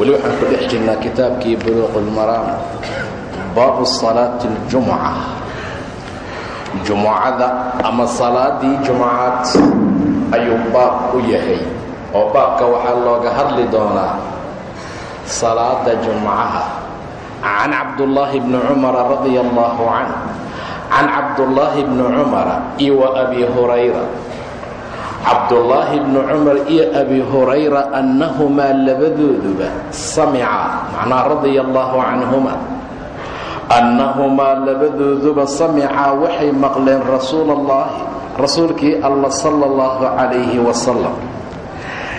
weli waxaan ku dhex jirnaa kitaabkii buluuq ulmaraam baabu salaati اljumuca jumucada ama salaadii jumucaad ayuu baab u yahay oo baabka waxaa looga hadli doonaa salaada jumcaha can cabdullaahi bni cumara radia allahu canh can cabdullaahi bni cumara iyo wa abi hurayra cabdullaahi bni cumar iyo abi hurayra annahumaa labadooduba samica macnaa radia allaahu canhuma annahumaa labadooduba samicaa waxay maqleen rasuula allahi rasuulkii alla sala allahu calayhi wasalam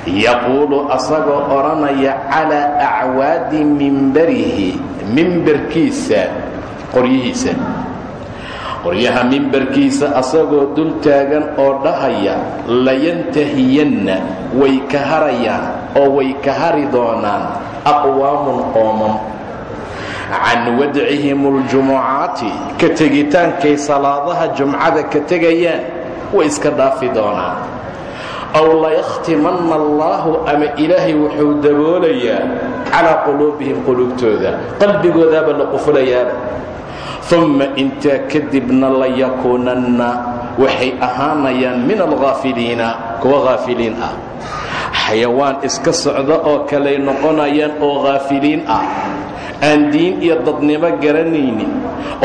yaquulu asagoo odhanaya calaa acwaadi mimbarihi mimbarkiisa qoryihiisa qoryaha mimbarkiisa asagoo dul taagan oo dhahaya layantahiyanna way ka harayaan oo way ka hari doonaan aqwaamun qoomam can wadcihim اljumucaati ka tegitaankay salaadaha jumcada ka tegayaan way iska dhaafi doonaan. Aw layakhtimanna allaahu ama ilaahay wuxuu daboolayaa calaa quluubihim quluubtooda. Qalbigoodaaba la qufulayaaba uma intaa kadibna layakuunanna waxay ahaanayaan min alghaafiliina kuwa haafiliin ah. Xayawaan iska socda oo kaley noqonayaan oo haafiliin ah. Aan diin iyo dadnimo garanaynin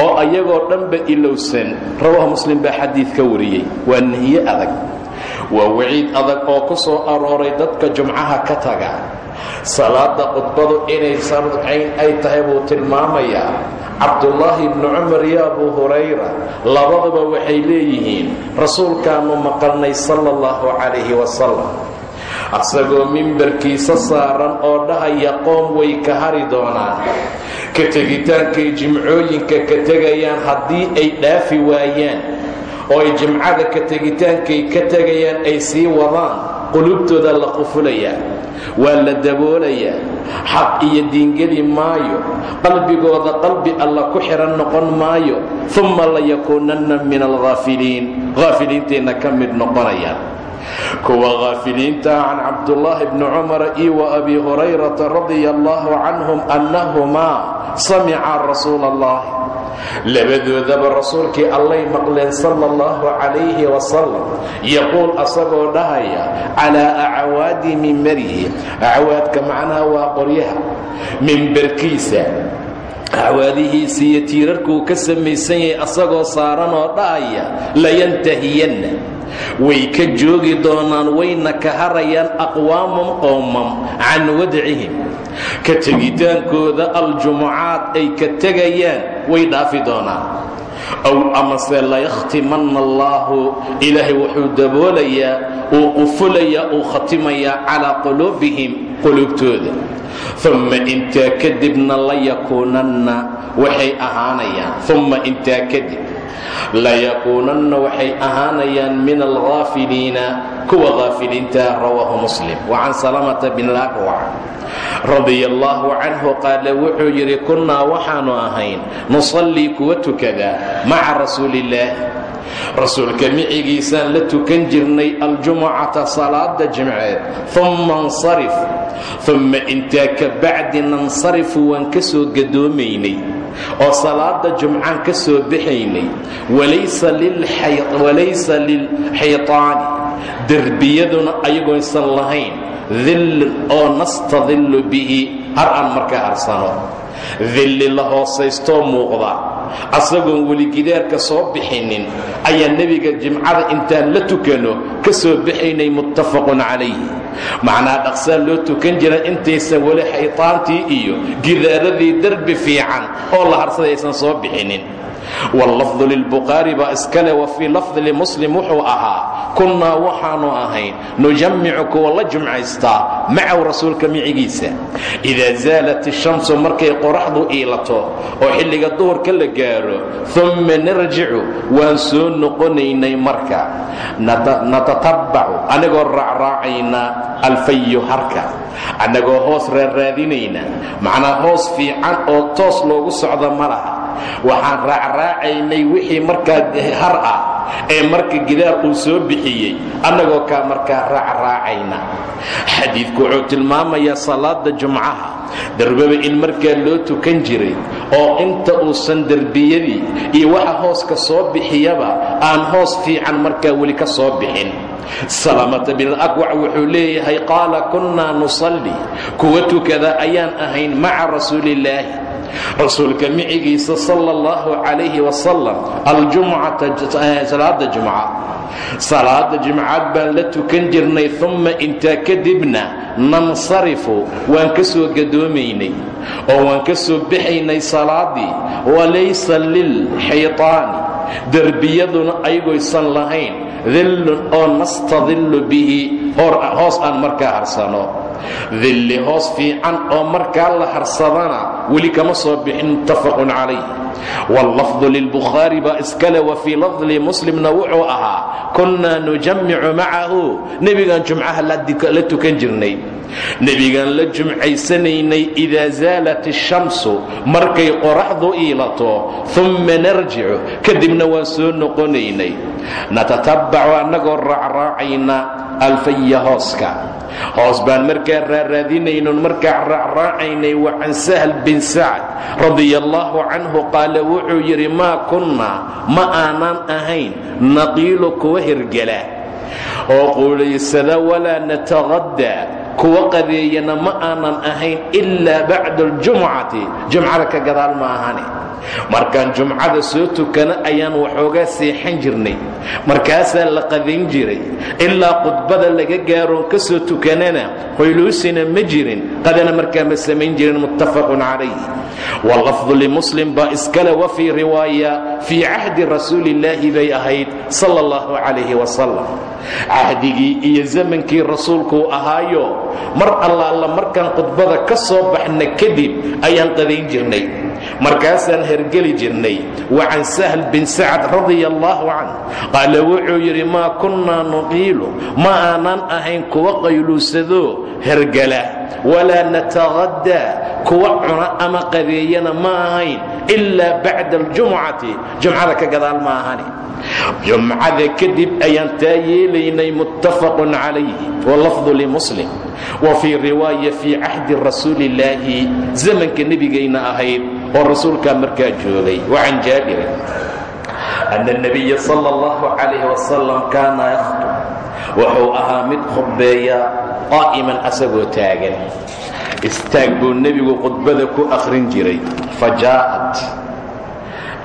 oo ayagoo dhanba ilowsan rawah muslim baa xadiid ka wariyey. Waa nahiye adag. Waa waciid adag oo ku soo arooray dadka jumcaha ka taga. Salaada khudbadu inay sarcayn ay tahay buu tilmaamayaa cabdullaahi bni cumar iyo abu hurayra labaduba waxay leeyihiin rasuulkaanu maqalnay sala allahu calayhi wasalam asagoo mimbarkiisa saaran oo dhahaya qoom way ka hari doonaan. Ka tegitaankay jimcooyinka ka tegayaan haddii ay dhaafi waayaan. Oo ay jimcada ka tegitaankay ka tegayaan ay sii wadaan qulubtooda la qufulayaa waa la daboolayaa xaq iyo diingeli maayo qalbigooda qalbi alla ku xihan noqon maayo uma layakuunanna min alhaafiliin haafiliintayna ka mid noqonayaan kuwa haafiliintaa can cabdullaahi bni cumara iyo wa abi hurayrata radia allahu canhum annahumaa samica rasuula allahi labadoodaba rasuulkii allay maqleen sala allahu calayhi wasalam yaquul asagoo dhahaya calaa acwaadi mimbarihi acwaadka macnaha waa qoryaha mimbarkiisa acwaadihiisa iyo tiirarkuu ka samaysan yahay asagoo saaran oo dhahaya layantahiyanna. Way ka joogi doonaan wayna ka harayaan aqwaamum qoomam can wadcihim ka tegitaankooda aljumucaad ay ka tegayaan way dhaafi doonaan. Ow amase layakhtimanna allaahu ilaahay wuxuu daboolayaa uu qufulayaa uu khatimayaa calaa quluubihim quluubtooda. Umma intaa kadibna layakuunanna waxay ahaanayaan. Umma intaa kadib layakuunanna waxay ahaanayaan min alhaafiliina kuwa haafiliinta rawaahu muslim. Wa can salamata bin lakwac radia allaahu canhu qaala wuxuu yidhi kunnaa waxaannu ahayn nusallii kuwa tukadaa maca rasuuliillaahi rasuulka micigiisaan la tukan jirnay aljumucata salaada jimceed umma nsarif umma intaa ka bacdi nansarifu waan ka soo gadoomaynay oo salaada jumcaan ka soo baxaynay walaysa lilxaytaani derbiyaduna ayagoysan lahayn dillin oo nastadillu bihi har aan markaa harsano dilli la hoosaystoo muuqda. Asagoon weligidaarka soo bixinin ayaa nebiga jimcada intaan la tukano ka soo baxaynay muttafaqun calayh macnaa dhaqsaa loo tukan jira intaysan weli xaytaantii iyo gidaaradii derbi fiican oo la harsaday aysan soo bixinin wallafdu lilbukhaari baa iskale wa fii lafdi limuslim wuxuu ahaa kunnaa waxaanu ahayn nujammicu kuwa la jumcaystaa macahu rasuulka micigiisa idaa zaalat ishamsu markay qoraxdu iilato oo xilliga duhurka la gaaro umma narjicu waan soo noqonaynay marka natatabbacu anigoo raacraacayna alfayu harka annagoo hoos raarraadinayna macnaa hoos fiican oo toos loogu socdo ma laha. Waxaan raacraacaynay wixii markaa har ah ee marka gidaar uu soo bixiyey. Annagoo kaa markaa raacraacayna xadiidku wuxuu tilmaamayaa salaada jumcaha. Darbaba in markaa loo tukan jiray oo inta uusan derbiyadii iyo waxa hooska soo bixiyaba aan hoos fiican markaa weli ka soo bixin salamata binalakwac wuxuu leeyahay qaala kunnaa nusalli. Kuwa tukada ayaan ahayn maca rasuuliillaahi rasuulka micigiisa sala allahu calayhi wasalam aljumcata salaada jumca. Salaada jimcaad baan la tukan jirnay umma intaa kadibna nansarifu waan ka soo gadoomaynay. Oo waan ka soo baxaynay salaadii walaysa lilxaytaani derbiyaduna ayagoysan lahayn dillun oo nastadillu bihi. Hoos aan markaa harsano. Dilli hoos fiican oo markaa la harsadana weli kama soo bixin muttafaqun calayh. Wallafdu lilbukhaari baa iskale wa fii lafdi muslimna wuxuu ahaa kunnaa nujammicu macahu. Nebigaan jumcaha la tukan jirnay nebigaan la jumcaysanaynay idaa zaalat ishamsu markay qoraxdu iilato umma narjicu kadibna waan soo noqonaynay. Natatabbacu annagoo raacraacayna alfaya hooska. Hoos baan markaa raaraadinaynon markaa raacraacaynay wa can sahl bin sacd radia allaahu canhu qaala wuxuu yidhi maa kunnaa ma aanaan ahayn naqiilu kuwa hirgela oo quulaysada walaa nataqaddaa kuwa qadeeyana ma aanan ahayn ilaa bacda aljumcati. Jumcada ka gadaal ma ahane markaan jumcada soo tukana ayaan waxoogaa seexan jirnay. Markaasaa la qadayn jiray. Ilaa khudbada laga gaaroon ka soo tukanana hoyluusina ma jirin. Qadana markaa ma samayn jirin muttafaqun calayh wallafdu limuslim baa iskale wa fii riwaaya fii cahdi rasuulillaahi bay ahayd sala allahu calayhi wasalam cahdigii iyo zamankii rasuulkuu ahaayo mar allaala markaan khudbada ka soo baxna kadib ayaan qadayn jirnay markaasaan hergeli jirnay wa can sahl bin sacd radia allaahu canh qaala wuxuu yidhi maa kunnaa nuqiilu ma aanan ahayn kuwa qayluusado hergala walaa nataqaddaa kuwa cuna ama qabeeyana ma ahayn ilaa bacda aljumcati. Jumcada ka gadaal ma ahani. Jumcada kadib ayaan taa yeelaynay muttafaqun calayhi. Walafdu limuslim wa fii riwaaya fii cahdi rasuuli illaahi zamanka nebigayna ahayd oo rasuulkaa markaa joogay. Wa jaabirin ana nabiya sala allahu calayh wasalam kaana yakhdu wuxuu ahaa mid khudbeeya qaa'iman asagoo taagan istaag buu nebigu khudbada ku akhrin jiray fa jaa'at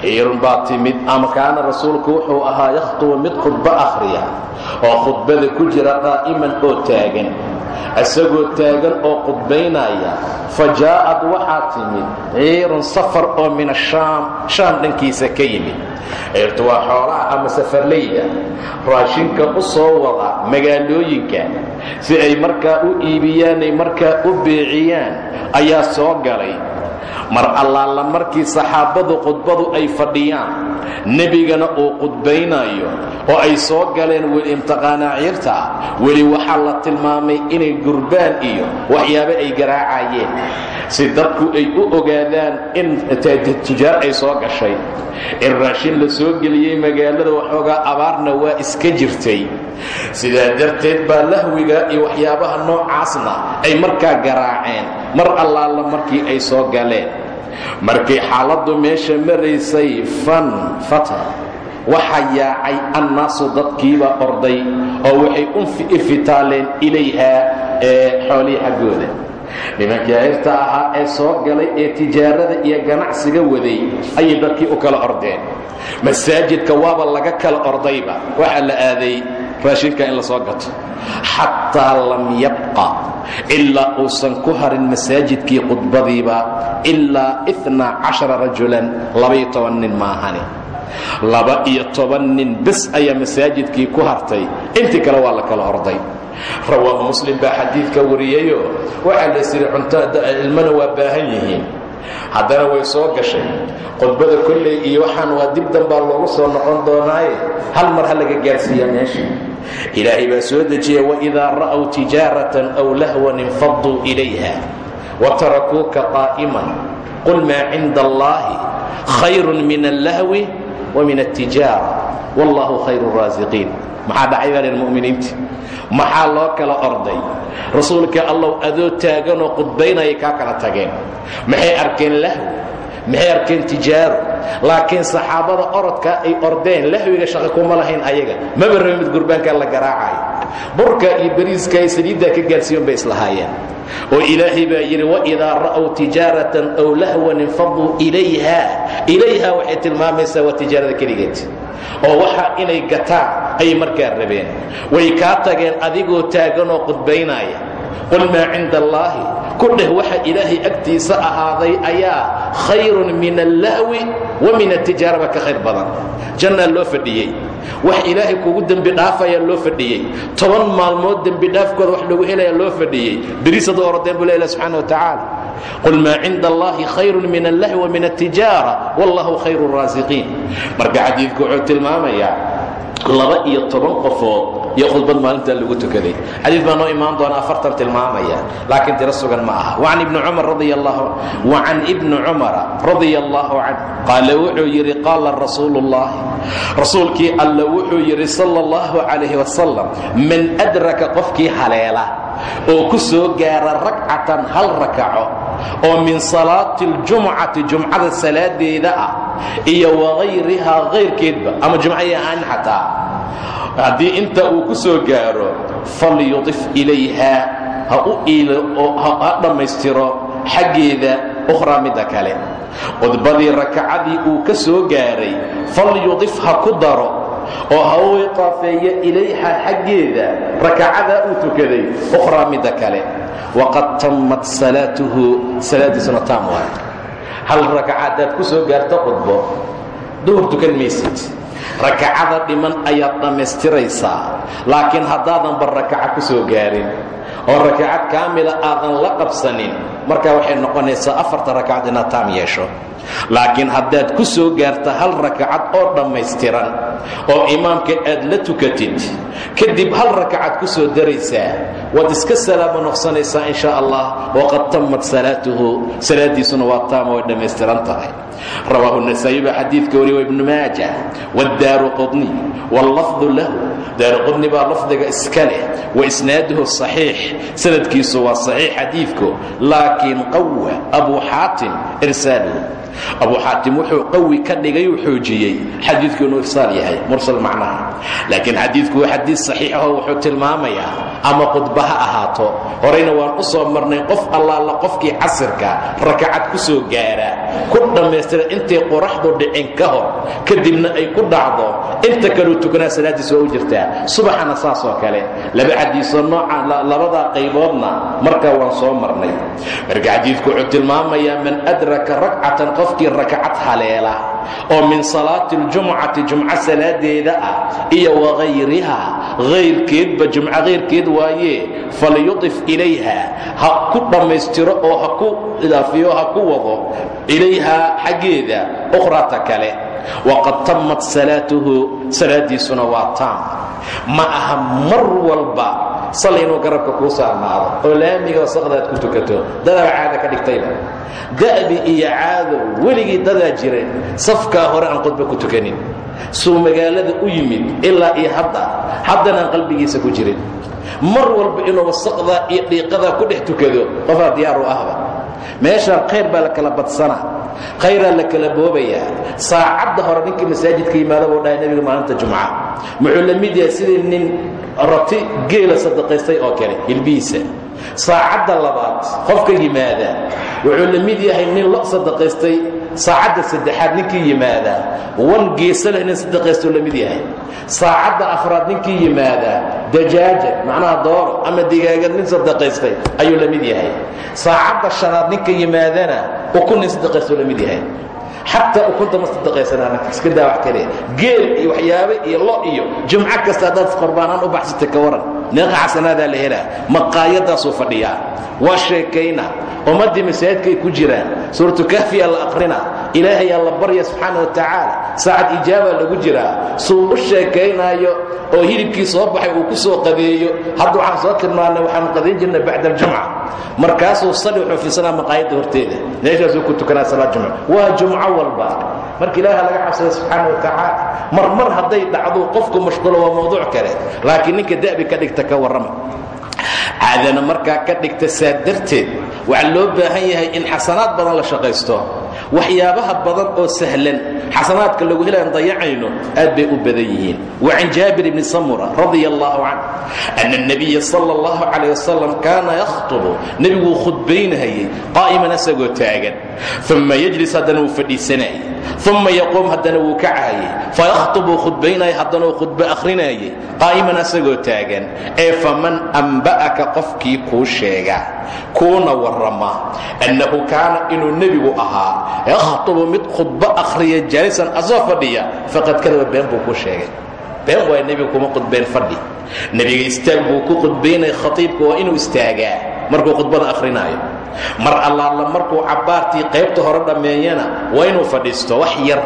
ciirun baa timid ama kaana rasuulku wuxuu ahaa yakhtubu mid khudbo akhriya oo khudbada ku jira qaa'iman oo taagan isagoo taagan oo khudbaynaya fa jaa'ad waxaa timid ciirun safar oo min ashaam shaam dhankiisa ka yimid. Ciirtu waa xoolaha ama safarlayda raashinka u soo wada magaalooyinka si ay markaa u iibiyaan ay markaa u beeciyaan ayaa soo galay mar allaala markii saxaabadu khudbadu ay fadhiyaan nebigana uu khudbaynayo oo ay soo galeen weli imtiqaanaa ciirta weli waxaa la tilmaamay inay gurbaan iyo waxyaabo ay garaacayeen. Si dadku ay u ogaadaan in tijaar ay soo gashay in raashin la soo geliyey magaalada waxoogaa abaarna waa iska jirtay. Sidaa darteed baa lahwiga iyo waxyaabaha noocaasna ay markaa garaaceen. Mar allaala markii ay soo galeen markay xaaladdu meesha maraysay fan fata waxaa yaacay annaasu dadkiibaa orday oo waxay u ifitaaleen ilayhaa ee xoolihii xaggooda nimankii cirta ahaa ee soo galay ee tijaarada iyo ganacsiga waday ayay dadkii u kala ordeen. Masaajidka waaba laga kala ordayba waxaa la aaday raashinka in la soo gato. Xataa lam yabqa ilaa uusan ku harin masaajidkii khudbadiiba ilaa ina cashara rajulan labaiyo toban nin maahani. Laba iyo toban nin bes ayaa masaajidkii ku hartay. Intii kale waa la kala orday rawaahu muslim baa xadiidka wariyeyo waxaa la ysidhi cunto ilmana waa baahan yihiin. Haddana way soo gashay. Khudbada kolley iyo waxaan waa dib danbaa loogu soo noqon doonaaye. Hal mar ha laga gaarsiiya meesha ilaahay baa soo dejiya waidaa ra'w tijaaratan aw lahwan infaduu ilayha watarakuuka qaa'iman qul maa cinda allaahi khayrun min allahwi wa min altijaara wallahu khayru raasiqiin. Maxaa dhacay baa leen mu'miniinta maxaa loo kala orday? Rasuulka allow adoo taaganoo qudbaynaya kaa kala tageen. Maxay arkeen lahwi maxay arkeen tijaaro laakiin saxaabada orodka ay ordeen lahwiga shaqo kuma lahayn ayaga. Maba rabi mid gurbaankaa la garaacayo burka iyo bariiska ay saliiddaa ka gaarsiiyon bay islahaayeen. Oo ilaahay baa yidhi waidaa ra'w tijaaratan aw lahwan infaduu ilayha. Ilayha waxay tilmaamaysaa waa tijaarada keligeed. Oo waxa inay gataan ayay markaa rabeen. Way kaa tageen adigoo taaganoo qudbaynaya. Qul maa cinda allaahi ku dheh waxa ilaahay agtiisa ahaaday ayaa khayrun min allahwi wa min atijaaraba ka khayr badan. Jannaa loo fadhiyey. Wax ilaahay kugu dembi dhaafayaa loo fadhiyey. Toban maalmood dembi dhaafkooda wax lagu helayaa loo fadhiyey. Beriisadu orodeen buu leila subxana wa tacaala. Qul maa cinda allahi khayrun min allahi wa min atijaara wallahu khayru raasiqiin. Marka xadiidku wuxuu tilmaamayaa laba iyo toban qofood iyo khudbad maalintaa lagu tukaday. Xadiid baa noo imaan doona afartan tilmaamaya laakiin tiro sugan ma aha. Wacan ibni cumar radi cumara radia allahu canh qaala wuxuu yidhi qaala rasuulu ullahi rasuulkii alla wuxuu yidhi sala allahu calayhi wasalam man adraka qofkii haleela oo ku soo gaara rakcatan hal rakaco oo min salaati اljumcati jumcada salaadeeda ah iyo wagayrihaa kayrkeedba ama jumcay ahaan xataa haddii inta uu ku soo gaaro falyudif ilayha ha u iilo oo ha dhammaystiro xaggeeda ukhraa midda kale. Khudbadii rakacadii uu ka soo gaaray falyudif ha ku daro oo ha u iqaafeeyo ilayha xaggeeda rakacadaa uu tukaday ukhraa midda kale. Waqad tammat salaatuhu salaadiisuna taam waay hal rakaca ku soo gaarto khudbo duhur tukan maysid rakacada dhiman ayaad dhammaystiraysaa laakiin haddaadanba rakaca ku soo gaarin oo rakacad kaamila aadan la qabsanin markaa waxay noqonaysaa afarta rakacad inaad taam yeesho. Laakiin haddaad ku soo gaarta hal rakacad oo dhammaystiran oo imaamka aad la tukatid kadib hal rakacad ku soo daraysaa waad iska salaamo noqsanaysaa in sha allah waqad tammat salaatuhu salaadiisuna waa taama way dhammaystiran tahay rawaahu nasaa'i baa xadiidka wariya wa ibnu maaja waddaaru qudni wallafdu lahu. Daaru qudni baa lafdiga iska leh wa isnaaduhu saxiix. Sanadkiisu waa saxiix xadiidku laakiin qawa abu xaatim irsaaluhu abu xaatim wuxuu qawi ka dhigay uu xoojiyey xadiidku inuu irsaal yahay mursal macnaha. Laakiin xadiidku waa xadiid saxiixaho wuxuu tilmaamayaa ama khudba ha ahaato. Horeyna waan u soo marnay qof allaala qofkii casirka rakacad ku soo gaara. Ku dhammaystira intay qoraxdu dhicin ka hor kadibna ay ku dhacdo. Inta kaleu tukanaa salaaddiis waa u jirtaa subaxana saas oo kale. Laba xadiisoo nooca labadaa qayboodna markaa waan soo marnay. Marka xadiidku wuxuu tilmaamayaa man adraka rakcatan qofkii rakacad haleela oo min salaati اljumcati jumco salaadeeda ah iyo wagayriha hayrkeedba jumco hayrkeed waaye falyudif ilayha ha ku dhammaystiro oo ha ku idaafiyo ha ku wado ilayhaa xaggeeda ukhrata kale. Waqad tammat salaatuhu salaadiisuna waa taam. Ma aha mar walba sal inuu garabka kuu saarnaado oo laamiga wasaqdaad ku tukato. Dadaaba caada ka dhigtayba da'bi iyo caado weligii dadaa jira safkaa hore aan khudba ku tukanin. Suu magaalada u yimid ilaa iyo hadda haddana aan qalbigiisa ku jirin. Mar walba inuu wasaqdaa iyo dhiiqadaa ku dhex tukado qofaa diyaar u ahba meeshaan khayr baa la kala badsanaa khayraa la kala boobayaa saacadda hore ninkii masaajidka yimaada buu dhahay nebiga maalinta jumca. Muxuu la mid yahay sidii nin rati geela sadaqaystay oo kale hilbihiisa. Saacadda labaad qofka yimaada wuxuu la mid yahay nin lo sadaqaystay saacadda saddexaad ninkii yimaadaa wan geesa leh nin la mid yahay. Saacadda afraad ninkii yimaadaa dajaaja macnaha dooro ama digaagad nin sadaqaystay ayuu la mid yahay. Saacadda shanaad ninka yimaadana ukun nin sadaqaystoo la mid yahay. Xataa ukunta ma sadaqaysanaan iska daa kale. Geel iyo waxyaabe iyo lo iyo jumco kasta haddaad qorbaanaan u baxsatay ka waran. Neeqa xasanaadaa la helaa maqaayadaasuu fadhiyaa. Waa sheekayna ummaddii masaajidkaay ku jiraan. Suuratu kahfiyaa la aqrina. Ilaahayaa la barya subxaana wa tacaala saacad ijaabaa lagu jiraa. Suu u sheekaynaayo oo hilibkii soo baxay uu ku soo qadeeyo. Hadda waxaan soo tilmaannay waxaanu qadayn jirna bacda aljumca. Markaasuu sali wuxuu fiirsanaa maqaayadda horteeda. Meeshaasuu ku tukanaa salaad jumca. Waa jumco walba. Marka ilaaha laga cabsada subxaana wa tacaala mar hadday dhacdo qofku mashquulo waa mawduuc kale. Laakiin ninka da'bi ka dhigta ka warrama. Caadana markaa ka dhigta saa darteed waxaa loo baahan yahay in xasanaad badan la shaqaysto. Waxyaabaha badan oo sahlan xasanaadka lagu helaan dayacayno aad bay u badan yihiin. Wa can jaabir bni samura radi allahu can ana اnabiya sal اllahu calayh wasalam kaana yakhtubu. Nebiguu khudbaynahayay qaa'iman asagoo taagan. Uma yejlis haddana wuu fadhiisanayay uma yaquum haddana wuu kacayey fayakhطubuu khudbaynaya haddana uu khudbo akhrinayey qaa'iman asagoo taagan. ee faman amba'aka qofkii kuu sheega kuuna warrama annahu kaana inuu nebigu ahaa yakhطubu mid khudbo akhriya jaalisan asoo fadhiya faqad kadaba been buu ku sheegay been waaya nebigu kuma khudbayn fadhi nebiga istaag buu ku khudbaynaya khatiibka waa inuu istaagaa markuu khudbada akhrinaayo mar allaala markuu cabbaartii qaybta hore dhammeeyana waa inuu fadhiisto wax yar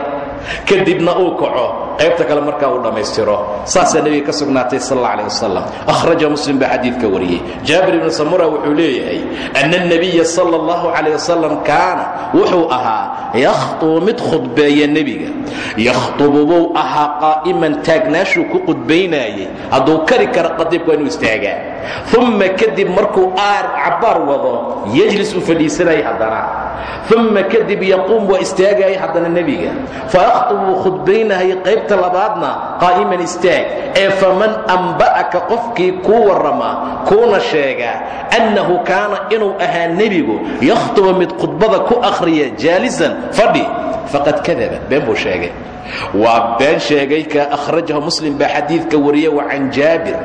kadibna uu kaco qaybta kale markaa uu dhammaystiro saasaa nebiga ka sugnaatay sal alla alih wasalam ahraja muslim baa xadiidka wariyey. Jaabir ibnu samura wuxuu leeyahay ana alnabiya sala allahu calayh kaana wuxuu ahaa yakhtubu mid khudbeeya nebiga. Yakhtubu buu ahaa qaa'iman taagnaashuu ku qudbaynaayey hadduu kari karo qadiibka waa inuu istaagaa. Uma kadib markuu aar cabbaar wado yajlis uu fadhiisanayay haddana. Uma kadib yaquum waa istaagaya haddana nebiga fayakhطub wuu khudbaynahayay qaybta labaadna qaa'iman istaag ee faman amba'aka qofkii kuu warrama kuuna sheega annahu kaana inuu ahaa nebigu yakhطubu mid khudbada ku akhriya jaalisan fadhi faqad kadaba been buu sheegay waa been sheegay ka akhrajahu muslim baa xadiidka wariye wa can jaabir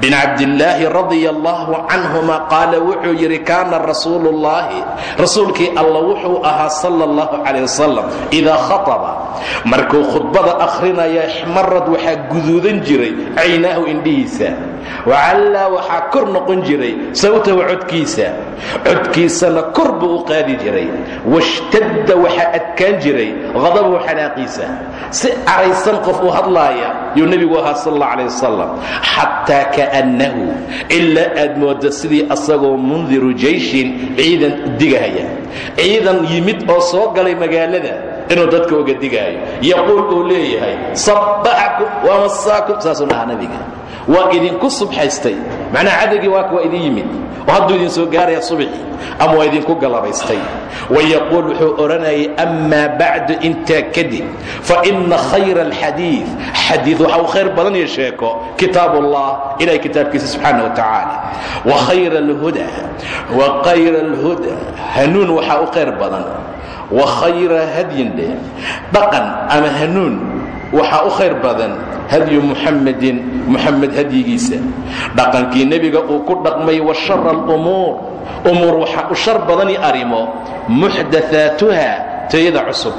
bin cabdillaahi radia allahu canhuma qaala wuxuu yidhi kaana rasuulu ullaahi rasuulkii alla wuxuu ahaa sala allahu calayh wasalam idaa khataba. Markuu khudbada akhrinaya ixmarad waxaa guduudan jiray caynaahu indhihiisa. Wacallaa waxaa kor noqon jiray sawtahu codkiisa. Codkiisana kor buu u qaadi jiray. Washtadda waxaa adkaan jiray hadabahu xanaaqiisa si caraysan qof u hadlaaya yuu nebigu ahaa sal alla alay wasalam xataa kaannahu ilaa aad moodda sidii asagoo mundiru jayshin ciidan digahaya. Ciidan yimid oo soo galay magaalada inuu dadka uga digaayo. Yaquul uu leeyahay sabbaxakum wamasaakum saasuu dhahaa nabiga waa idinku subxaystay macnaha cadagii waaka waa idin yimid. Oo hadduu idin soo gaaraya subxi ama waa idinku galabaystay. Wayaquul wuxuu odhanayay amaa bacdu intaa kadib faina khayra alxadiid xadiid waxa uu khayr badan iyo sheeko kitaab ilahay kitaabkiisa subxaana wa tacaala. Wa khayra alhuda wa khayra alhuda hanuun waxaa u khayr badan. Wa khayra hadyin dheh dhaqan ama hanuun waxaa u khayr badan hadyu muxamedin muxamed hadyigiisa. Dhaqankii nebiga uu ku dhaqmay wa shara alumuur. Umuur waxaa u shar badani arrimo. Muxdathaatuha tayada cusub.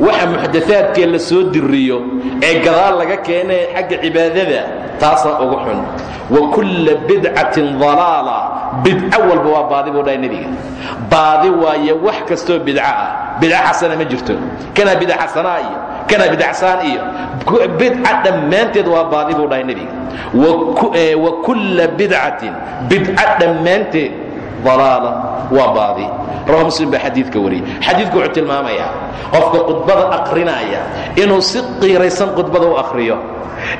Waxa muxdathaadkee la soo diriyo ee gadaal laga keenay xagga cibaadada taasaa ugu xun. Wa kulla bidcatin dalaala. Bidco walba waa baadi buu dhahay nebiga. Baadi waaye wax kastoo bidco ah. Bidco xasana ma jirto. Kanaa bidca xasanaa iyo kanaa bidcsaan iyo bidca dhammaanteed waa baadi buu dhahay nebiga. Wa kulla bidcatin bidco dhammaanteed dalaala waa baadi. Rawa muslim baa xadiidka wariyey. Xadiidku wuxuu tilmaamayaa qofka khudbada aqrinaya inuu si qiiraysan khudbada u akhriyo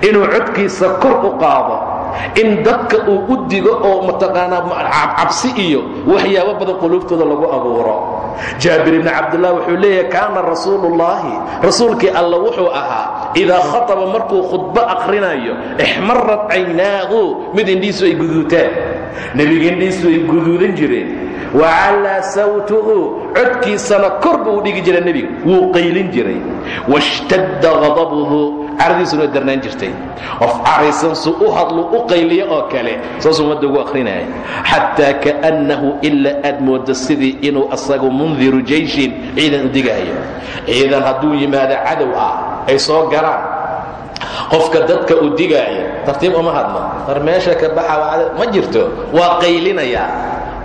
inuu codkiisa kor u qaado in dadka uu u digo oo mataqaanaa cabsi iyo waxyaabo badan quluubtooda lagu abuuro. Jaabir ibni cabdillah wuxuu leeyahay kaana rasuuluullaahi rasuulkii alla wuxuu ahaa idaa khataba markuu khudbo akhrinayo ixmarad caynaahu mid indhiisu ay guduutaan nebiga indhiisu ay guduudan jireen. Wacallaa sawtuhu codkiisana kor buu dhigi jiray nebiga wuu qaylin jiray. Washtadda hadabuhu caradiisuna darnaan jirtay. Qof caraysan su u hadlu u qayliyo oo kale saasuu ummadda ugu akhrinaya xataa kaannahu ilaa aad mooddo sidii inuu asagu mundiru jayshin ciidan u digaayo ciidan hadduu yimaado cadow ah ay soo galaan. Qofka dadka u digaaya tartiib uma hadlo. War meesha ka baxa ma jirto. Waa qaylinayaa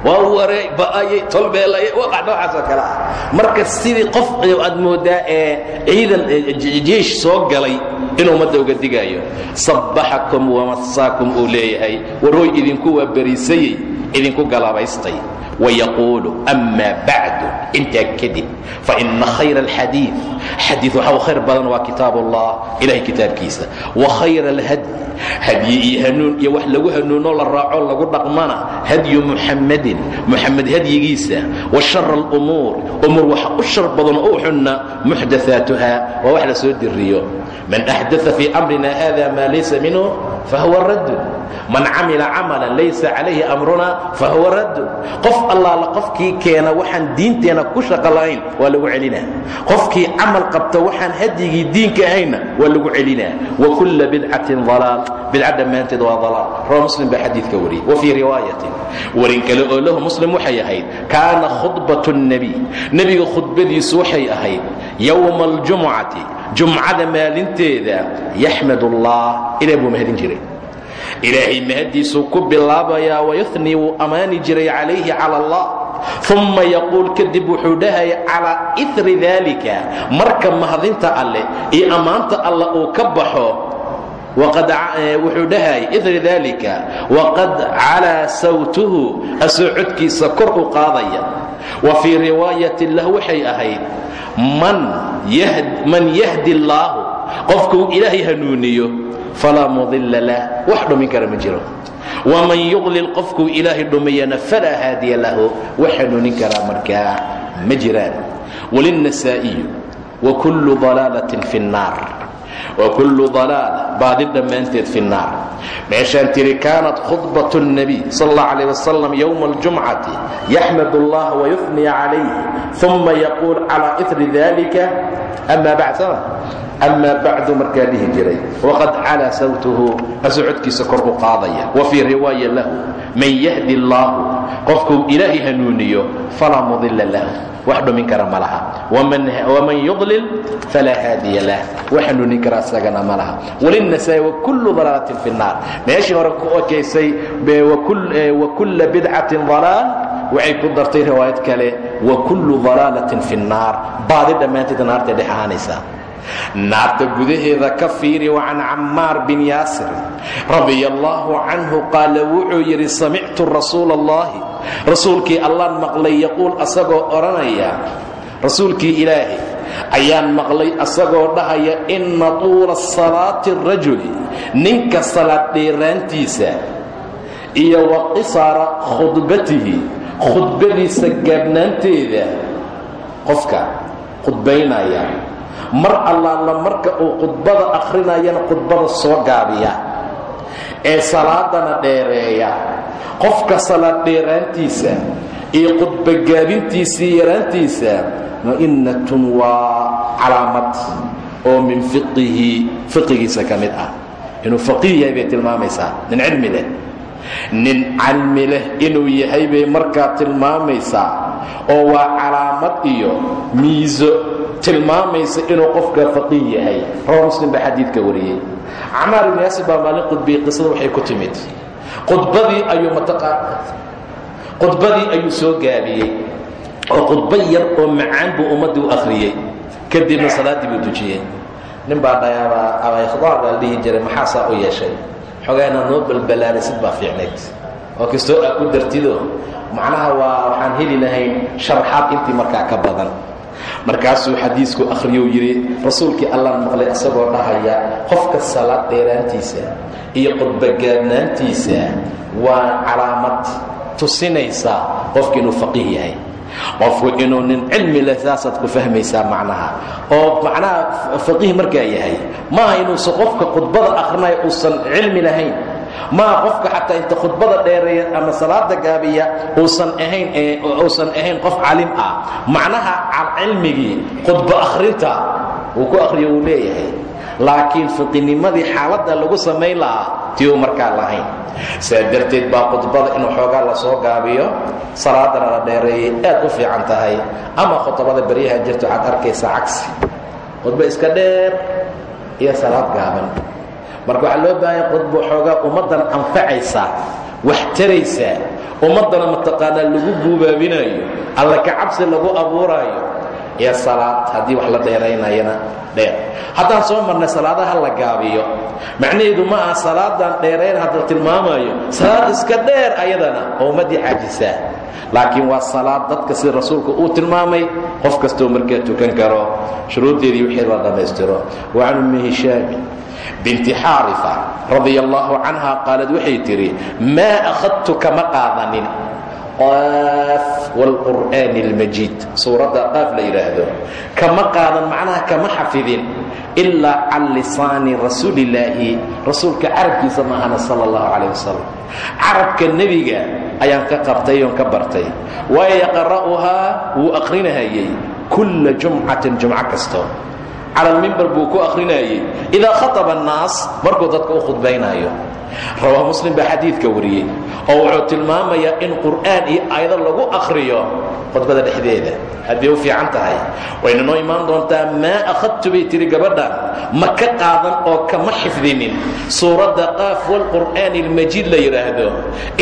waa wareey ba'ayay tolbeelaya waxa noocaasoo kale ah. Marka sidii qof aad mooddaa ee ciidan jeish soo galay inuu ummadda uga digaayo. Sabbaxakum wamasaakum uu leeyahay. Warhooy idinku waa beriisayey idinku galaabaystay wayaquulu ama bacdu intaa kadib faina khayra alxadii xadii waxa khayr badan waa kitaab allah ilahay kitaabkiisa khayra alhadyi hadyi iyo hanuun iyo wax lagu hanuunoo la raaco lagu dhaqmana hadyu muxammadin muxamed hadyigiisa wa shara alumuur umuur waxa u shar badan u xunna muxdathaatuha waa wax la soo diriyo man axdaa fii amrina hada maa laysa minhu fahuwa raddun man camila camalan laysa calayhi amruna fahuwa raddun qof allaala qofkii keena waxaan diinteenna ku shaqo lahayn waa lagu celinaa qofkii camal qabta waxaan hadyigii diinka ahayna waa lagu celinaa wa kulla bidcatin dalaal bidca dhammaanteed waa dalaal rawa muslim baa xadiidka wariyey wa fii riwaayatin warin kale oo lahu muslim waxay ahayd kaana khudbatu nebiy nebiga khudbadiisu waxay ahayd yowma aljumcati jumcada maalinteeda yaxmad allah ilaah buu mahadin jiray. Ilaahay mahaddiisuu ku bilaabayaa wayunii wuu ammaani jiray calayhi cala allah. Uma yaquul kadib wuxuu dhahaya calaa iri daalika marka mahadinta alleh iyo ammaanta alla uu ka baxo wuxuu dhahaya iri daalika waqad calaa sawtuhu. Asoo codkiisa kor u qaadaya. Wa fii riwaayatin lah waxay ahayd man yahdi allaahu qofkuu ilaahay hanuuniyo falaa mudilla lah wax dhumin kara ma jiro. Waman yudlil qofkuu ilaahay dhumiyana falaa haadiya lahu wax hanuunin karaa markaa ma jiraan. Walinasaa'iyu wakullu dalaalatin fi nnaar wakullu dalaala baadi dhammaanteed fi nnaar meeshaan tiri kaanat khudbat الnabiy sal اllah alayh wasalam yowma اljumcati yaxmad allah wayufni calayh uma yaquul calaa iri dalika ama bacd sama ama bacdu markaa dhihi jiray waqad calaa sawtuhu asuu codkiisa kor u qaadaya wa fii riwaaya lahu man yahdi allaahu qofkuu ilaahay hanuuniyo falaa mudila lah wax dhumin kara ma laha waman yudlil falaa haadiya lah wax hanuunin kara isagana ma laha walinasaa'i wakullu dalaalatin fi nnaar meeshii hore ku okaysay wakulla bidcatin dalaal waxay ku dartay riwaayad kale wakullu dalaalatin fi nnaar baadi dhammaanteed naartay dhex ahaanaysaa naarta gudaheeda ka fiiri wa can cammaar bin yaasir radia allaahu canhu qaala wuxuu yidhi samictu rasuula allahi rasuulkii allaan maqlay yaquul asagoo odhanaya rasuulkii ilaahay ayaan maqlay asagoo dhahaya inna tuula salaati rajuli ninka salaad dheeraantiisa iyo wa qisaara khudbatihi khudbadiisa gaabnaanteeda qofka khudbaynaya mar allaala marka uu khudbada akhrinayana khudbada soo gaabiya. Ee salaadana dheereeya. Qofka salaad dheeraantiisa iyo khudba gaabintiisii yaraantiisa ma'innatun waa calaamad oo min fiqihi fiqigiisa ka mid ah. Inuu faqiih yahay bay tilmaamaysaa nin cilmi leh. Nin cilmi leh inuu yahay bay markaa tilmaamaysaa oo waa calaamad iyo miiso tilmaamaysa inuu qofka faqiih yahay. Rawa muslim baa xadiidka wariyey. Camaar ibn yaasir baa maalin qudbiyey qisada waxay ku timid. Khudbadii ayuu mataqaan khudbadii ayuu soo gaabiyey. Oo khudba yar oo macaan buu ummaddii u akhriyey. Kadibna salaaddii buu dujiyey. Nin baa dhayaabaa abaykhdaar baa la dhihi jiray maxaasaa u yeeshay? Xogaana noo balbalaarisid baa fiicnayd oo kastoo aad ku dartido macnaha waa waxaan heli lahayn sharaxaad intii markaa ka badan markaasuu xadiisku akhriyou yidhi rasuulkii allaan maqlay asagoo dhahaya qofka salaad dheeraantiisa iyo khudbagaabnaantiisa waa calaamad tusinaysa qofki inuu faqiih yahay. Qofku inuu nin cilmi leh saasaad ku fahmaysaa macnaha. Oo macnaha faqiih markaa yahay maaha inuusan qofka khudbada akhrinayo uusan cilmi lahayn maa qofka xataa inta khudbada dheereeya ama salaada gaabiya uusan ahayn uusan ahayn qof calim ah. Macnaha cilmigii khudbo akhrinta uu ku akhriyo uu leeyahay. Laakiin fiqinimadii xaaladda lagu samayn lahaa tii markaa lahayn. Saa darteed baa khudbada in waxoogaa la soo gaabiyo salaadana la dheereeyay aad u fiican tahay. Ama khudbada beryahan jirta waxaad arkaysaa cagsi. Khudbo iska dheer iyo salaad gaaban marka waxaa loo baahanya khudbo xoogaa ummaddan anfacaysa wax taraysaa ummaddana mataqaanaa lagu guubaabinayo alla ka cabsi lagu abuuraayo iyo salaad haddii wax la dheeraynayana dheer. Haddaan soo marnay salaadaha la gaabiyo macnaheedu ma aha salaadan dheerayn hadda tilmaamayo salaad iska dheer ayadana oo ummaddii caajisaa laakiin waa salaad dadka sida rasuulku uu tilmaamay qof kastoo markaa tukan karo shuruuddeedii wixii la dhammaystiro. Wa can ummi hishaami binti xaarifa radia allaahu canha qaalad waxay tidhi maa akhadtu kama qaadanin qaaf wاlqur'aani اlmajiid suuradda qaaf la yidhaahdo kama qaadan macnaha kama xafidin ilaa can lisaani rasuulillaahi rasuulka carabkiisa maahana sala اllahu calayh wasalam carabka nebiga ayaan ka qabtay oon ka bartay waayo yaqra'uhaa wuu aqrinahayey kulla jumcatin jumco kasto cala almimbar buu ku akhrinayey idaa khaطaba annaas markuu dadka u khudbaynaayo rawah muslim baa xadiidka wariyey oo wuxuu tilmaamayaa in qur'aan iyo aayado lagu akhriyo khudbada dhexdeeda. Hadday u fiican tahay wayna noo imaan doontaa maa akhadtu bay tihi gabadhan ma ka qaadan oo kama xifdinin. Suuradda qaaf walqur'aani almajiid la yidhaahdo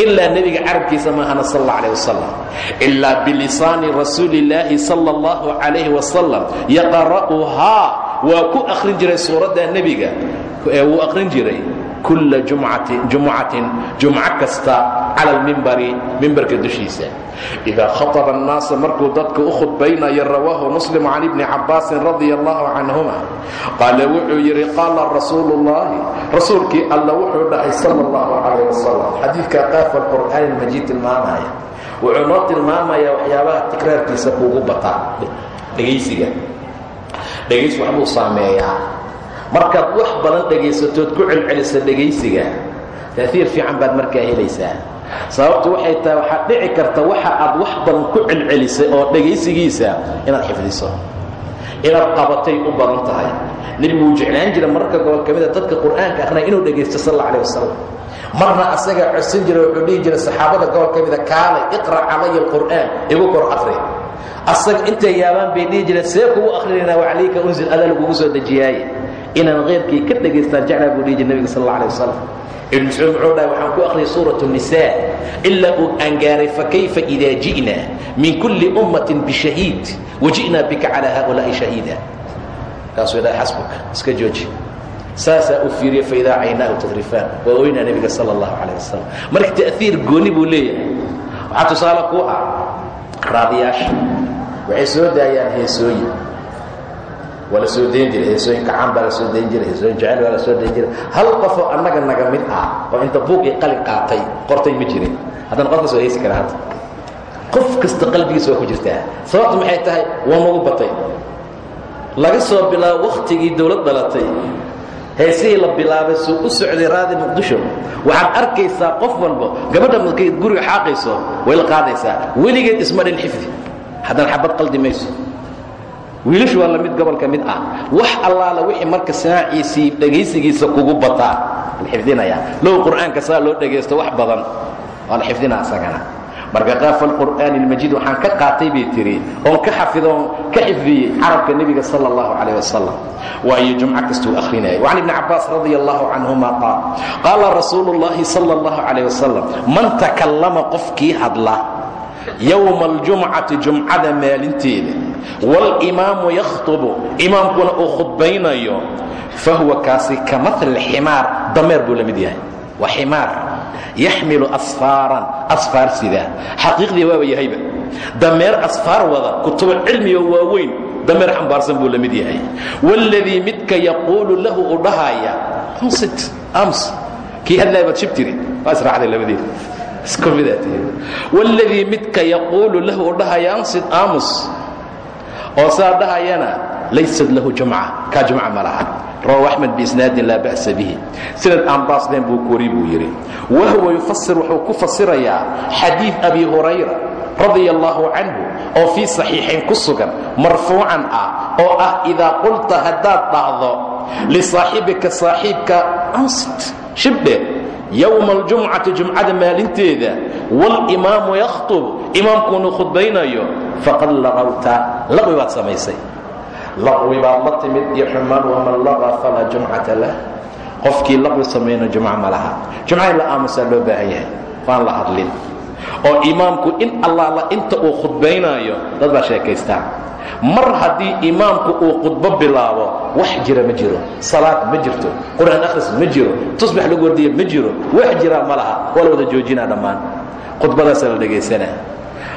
ilaa nebiga carabkiisa maahana sal alla alah wasalam ilaa bilisaani rasuuli illaahi sala allahu calayhi wasalam yaqra'uhaa waa ku akhrin jiray suuradda nebiga ee wuu akhrin jiray kulla jumcatin jumco kasta cala almimbari mimbarka dushiisa. Idaa khaطaba annaasa markuu dadka u khudbaynayo rawaahu muslim can ibni cabbaasin radia allahu canhuma qaala wuxuu yidhi qaala rasuulu ullaahi rasuulkii alla wuxuu dhahay sala allahu calayh wasalam xadiidka qaafa alqur'aani almajiid tilmaamaya. Wuxuu noo tilmaamayaa waxyaabaha tikraarkiisa kuugu bataa dhegaysiga dhegays waxbuu saameeyaa markaad wax badan dhegaysatood ku celcelisa dhegaysiga taahiir fiican baad markaa helaysaa. Sababtu waxay tahay waxaad dhici karta waxa aad wax badan ku celcelisay oo dhegaysigiisa inaad xifdiso inaad qabatay u badan tahay. Nebigu wuu jeclaan jira mararka gobol ka mida dadka qur'aanka akrinaya inuu dhegaysto sal alla alih wasalam marna asagaa codsan jira wuxuu dhihi jiray saxaabada gobol ka mida kaalay iqra' calaya alqur'aan igu kor akri asaga intay yaabaan bay dhihi jireen see kugu akhrinaynaa wacalayka unzil adaa lagugu soo dejiyaaye inaan keyrkii ka dhagaystaan jeclaa buu dhihi jir nebiga sal alla ibn mascuud wuxuu dhahay waxaan ku akhriyay suurat nisa ilaa uu aangaaray fakayfa ida ji'na min kulli ummatin bishahiid waji'naa bika calaa haaulaa'i shahiida kaasuu dhahay xasbuka iska jooji. Saasaa u fiiriye faidaa caynaahu tadrifaan waa oynaa nebiga sala allahu calayh marka ta'iir gooni buu leeyahay. Waxaa tusaale ku ah raadiyaasha waxay soo daayaan heesooyin waa la soo dayn jiray heesooyin kacaan baa la soo dayn jiray heesooyin jacayl baa la soo dayn jiray. Hal qofoo annaga naga mid ah oo inta buug iyo qalin qaatay qortay ma jirin. Haddana qof ka soo heesi kara hadda. Qof kasta qalbigiisa waa ku jirtaa sababtu maxay tahay? Waa nagu batay. Laga soo bilaabo wakhtigii dawlad dhalatay. Heesihii la bilaabay suu u socday raadi muqdisho. Waxaad arkaysaa qof walbo gabadha markay guriga xaaqayso way la qaadaysaa. Weligeed isma dhin xifdi. Haddana xabad qaldi mayso wiilashu waa la mid gobolka mid ah. Wax allaala wixii marka sinaaciisii dhegaysigiisa kugu bataa la xifdinaya low qur'aanka saa loo dhegaysto wax badan waa la xifdinaa isagana marka qaafa alqur'aani almajiid waxaan ka qaatay bay tiri oon ka xafidoon ka xifdiyey carabka nebiga sala allahu calayh wasalam waayo jumco kastuu akhrinayay. Wacan ibni cabbaas radia allahu canhuma qaal qaala rasuulu llahi sala allahu calayh wasalam man takallama qofkii hadla yowma aljumcati jumcada maalinteeda walimaamu yakhtubu imaamkuna uu khudbaynayo fahuwa kaasi ka matli ximaar dameer buu la mid yahay waa ximaar yaxmilu asfaaran asfaar sidaa xaqiiqdii waaba yahayba dameer asfaar wada kutubo cilmigo waaweyn dameer xambaarsan buu la mid yahay waaladii midka yaquulu lahu u dhahaaya amsit ams kii hadlaaya baad shib tiri waa israacday labadeeda isku midaa tihiin waladii midka yaquulu lahu u dhahaya ansid aamus oo saa dhahayana laysad lahu jumca kaa jumca ma laha. Rawahu axmed biisnaadin laa ba'sa bihi. Sinad aan baasleen buu kori buu yidhi. Wahwa yufasir wuxuu ku fasirayaa xadiid abi hurayra radia allaahu canhu oo fii saxiixayn ku sugan marfuucan ah oo ah idaa qulta haddaad dhahdo lisaaxibika saaxiibka shibdhe yowma aljumcati jumcada maalinteeda walimaamu yakhtub imaamkuunu khudbaynayo faqad laqawta laqwi baad samaysay laqwi baad la timid iyo xumaan waman laqa falaa jumcata lah qofkii laqwi samayna jumco ma laha jumca in la aamusaa loo baahan yahay waan la hadlin oo imaamku in allaala inta uu khudbaynaayo dad baa sheekaystaa. Mar haddii imaamku uu khudbo bilaabo wax jira ma jiro. Salaad ma jirto. Qur'aan akhris ma jiro. Tusbax lagu wardiya ma jiro. Wax jiraa ma laha. Waa la wada joojinaa dhammaan. Khudbadaasa la dhegaysanaa.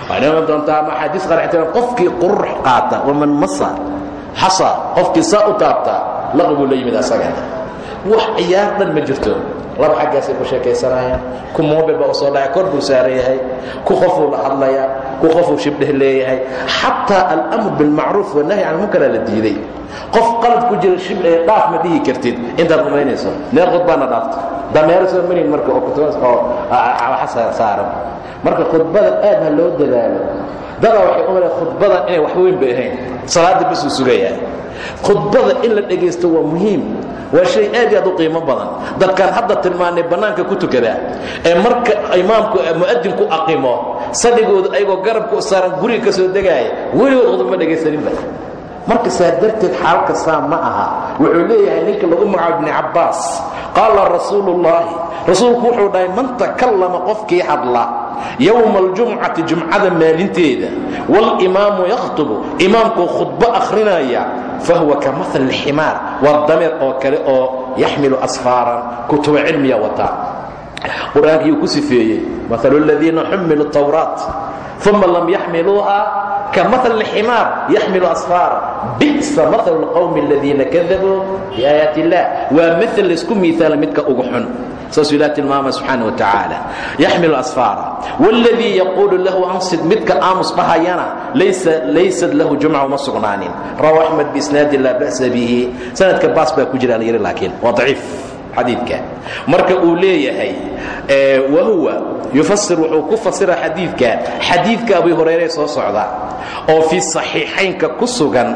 Waana iman doontaa ama axaadiis qarxita qofkii qurux qaata waman masa xasa qofkii saa u taabtaa laqi buu la yimid asagana wax ciyaar dhan ma jirto. Laba xaggaasay ku sheekaysanayaan ku mobil baa u soo dhacay kor buu saaran yahay ku qofuu la hadlayaa ku qofuu shibdheh leeyahay. Xataa alamr bilmacruuf wanahyi can munkara la diiday. Qof qalad ku jira shibdhe dhaaf ma dhihi kartid. Intaad rumaynayso meel khudbaana dhaafto. Dameero marin marka oo xasa saaran. Marka khudbada aad ha loo dadaalo. Dadaa waxay u maleen inay wax weyn bay ahayn. Salaada basuu sugayaa. Khudbada in la dhegaysto waa muhiim waa shay aad iyo aad u qiimo badan. Dadkaan hadda tilmaanay bannaanka ku tukadaa ee marka imaamku mu'adinku aqimo sadhigooda ayagoo garabka u saaran guriga ka soo degaaya weligood khudba ma dhegaysaninba marka saa darteed xaalka saa ma aha. Wuxuu leeyahay ninka lagu magacaabo ibni cabbaas qaala rasuuluullaahi rasuulku wuxuu dhahay man takallama qofkii hadla yowma aljumcati jumcada maalinteeda walimaamu yakhtubu. Imaamkuu khudbo akhrinaya fahuwa ka maal ximaar waa dameer oo kale oo yaxmilu asfaaran kutuba cilmiya wataa qur'aankiyuu ku sifeeyey maalu ladiina xumilu tawraat uma lam yaxmiluuha kamaal ximaar yaxmilu asfaara bi'sa maalu lqowmi aladiina kadabuu biaayaat illah waa maal laysku miiaala midka ugu xun saasuu ilah tilmaama subxaana wa tacaala. Yaxmilu asfaara. Wاladii yaquulu lahu ansid midka aamus dhahayana laysad lahu jumca uma sugnaanin. Rawa axmed biisnaadin laa ba'sa bihi. Sanadka baas baa ku jira la yidhi laakiin waa daciif xadiidka. Marka uu leeyahay wahuwa yufasir wuxuu ku fasira xadiidka. Xadiidka abi hurayre soo socda oo fii saxiixaynka ku sugan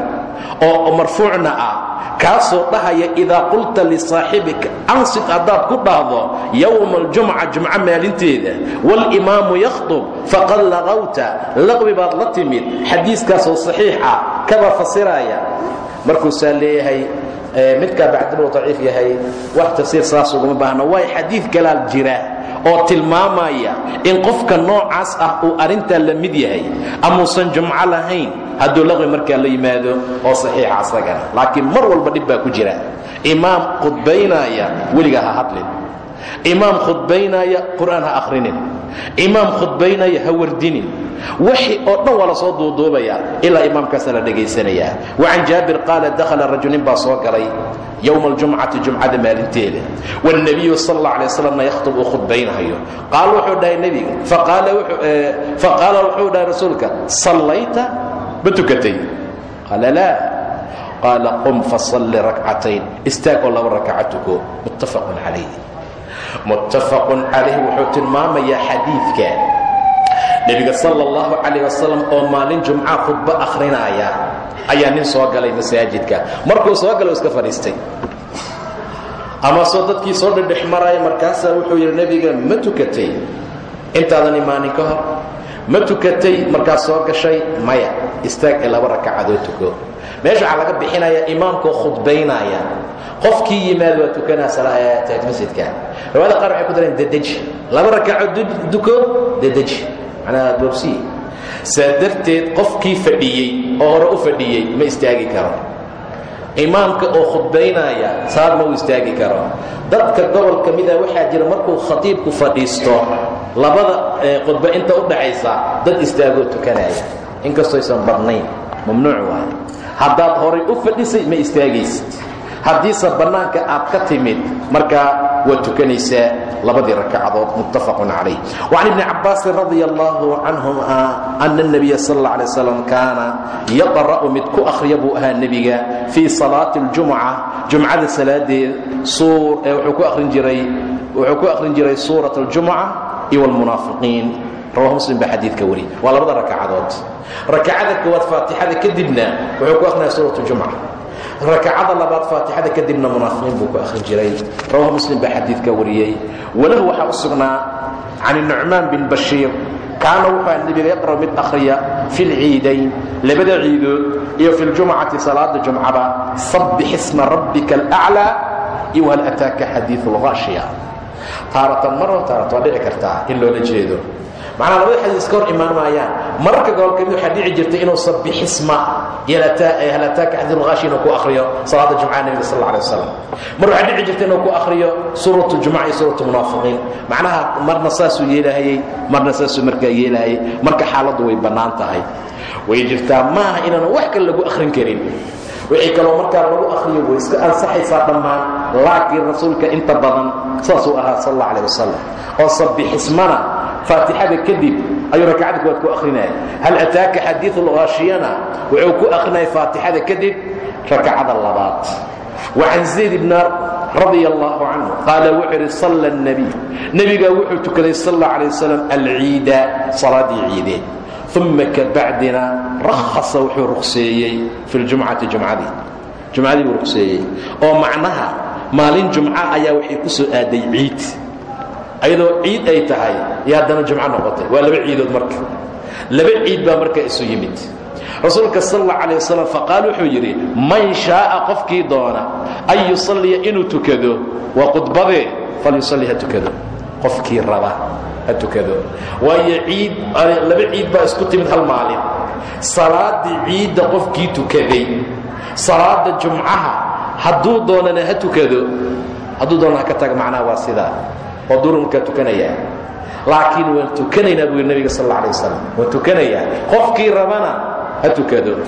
oo marfuucna ah kaasoo dhahaya idaa qulta lisaaxibika ansid haddaad ku dhahdo yowma aljumca jumco maalinteeda walimaamu yakhtub faqad laqawta laqwi baad la timid xadiiskaasoo saxiixa kaba fasiraya. Markuusaa leeyahay midkaa bacdinuu daciif yahay wax tafsiir saas uguma baahno waayo xadiid kalaal jira oo tilmaamaya in qofka noocaas ah uu arrintaa la mid yahay amuusan jumco lahayn hadduu laqwi markaa la yimaado oo saxiixa asagana. Laakiin mar walba dhib baa ku jira. Imaam khudbaynaya weligaa ha hadlin. Imaam khudbaynaya qur'aan ha akhrinin imaam khudbaynaya ha wardinin wixii oo dhan waa la soo duuduubaya ilaa imaamkaasaa la dhegaysanayaa wacan jaabir qaala dakhala rajulin baa soo galay yowma aljumcati jumcada maalinteeda. Wاlnebiyu sal اlla alay waslamna yakhtub uu khudbaynahayo qaal wuxuu dhahay nebiga faqaala wuxuu dhahay rasuulka sallayta? Ma tukatay. Qaala laa. Qaala qum fasalli rakcatayn. Istaag oo laba rakaca tuko. Muttafaqun calayh muttafaqun calayh wuxuu tilmaamayaa xadiidka. Nebiga sala allahu calayh wasalam oo maalin jumca khudbo akhrinaya ayaa nin soo galay masaajidka. Markuu soo galay iska fadhiistay. Ama soo dadkii soo dhedhex maraya markaasaa wuxuu yidhi nebiga ma tukatay? Intaadan imaanin ka hor. Ma tukatay? Markaas soo gashay? Maya istaag ee laba rakacadoo tuko meesha waxaa laga bixinayaa imaamkoo khudbaynaya. Qofkii yimaad waa tukanaa taad masjidka. Riwaayada qaar waxay ku dareen dedeji laba rakaco duko dedeji macnaha doobsiye saa darteed qofkii fadhiyey oo hore u fadhiyey ma istaagi karo. Imaamka oo khudbaynaya saad ma u istaagi karo. Dadka gobol ka mida waxaa jira markuu khatiibku fadhiisto labada khudba inta u dhaxaysa dad istaagoo tukanaya. Inkastoo aysan badnayn. Mamnuuc waay haddaad horay u fadhisay ma istaagaysid haddiise bannaanka aad ka timid markaa waad tukanaysaa labadii rakacadood muttafaqun calayh wacan ibni cabaasin radia allahu canhuma ana اnabiya sal اlla alay wslam kaana yaqra'u mid ku akhriya buu ahaa nebiga fii salaati اljumca jumcada salaadeed wuxuu ku akhrin jiray wuxuu ku akhrin jiray suurat اljumca iyo wاlmunaafiqiin rawahu muslim baa xadiidka wari. Waa labada rakacadood. Rakacada koowaad faatixada kadibna wuxuu ku akrinaya suurat jumca. Rakacada labaad faatixada kadibna munaafiqiin buu ku akhrin jiray. Rawahu muslim baa xadiidka wariyey. Walahu waxaa u sugnaa can nucmaan bin bashiir. Kaana wuxuu nebiga yaqra' mid akhriya fi lciidayn labada ciidood iyo fi ljumcati salaada jumcaba. Sabbix isma rabbika alaclaa iyo hal ataaka xadiiu lhaashiya taaratan maroo taarata waa dhici kartaa in loola jeedo macnaa labada xadiis ka hor imaan maayaan. Mararka gobol ka mid waxaa dhici jirta inuu sabbixisma hal ataaka xadiiu lhaashi inuu ku akhriyo salaada jumcaha nebiga sal alay wasalam mar waxaa dhici jirta inuu ku akhriyo suuratu jumca iyo suuratu munaafiqiin. Macnaha marna saasuu yeelahayey marna saasuu markaa yeelahayay marka xaaladdu way bannaan tahay. Way jirtaa maaha inaanan wax kale lagu akhrin karin. Wixii kaloo markaa lagu akhriyo way iska ansaxaysaa dhammaan laakiin rasuulka inta badan saasuu ahaa sal alla alيh wasalam oo sabbixismana faatixada kadib ayuu rakacada kuwaad ku akhrinaya. Hal ataaka xadiiulhaashiyana wuxuu ku akhrinaya faatixada kadib rakacada labaad. Wacan zayd ibn radi allahu canhu qaala wuxuu idhi salla nabiy nebigaa wuxuu tukaday sal alla alay wasalam alciida salaaddii ciideed uma ka bacdina rakhasa wuxuu ruqseeyey fi ljumcati jumcadii. Jumcadii buu ruqseeyey. Oo macnaha maalin jumca ayaa waxay ku soo aaday ciid ayadoo ciid ay tahay iyo haddana jumco noqotay. Waa laba ciidood marka. Laba ciid baa marka isu yimid. Rasuulka sal alla alay wasalam faqaal wuxuu yidhi man shaa'a qofkii doona an yusalliya inuu tukado waa khudbadee? Falyusalli ha tukado. Qofkii raba ha tukado. Waayo ciid laba ciid baa isku timid hal maalin. Salaaddii ciidda qofkii tukaday salaadda jumcaha hadduu doonana ha tukado hadduu doonana ha ka taga macnaha waa sidaa oo durumkaa tukanayaa laakiin waan tukanaynaa buu yidhi nabiga sal alla alay wasalam waan rabana ha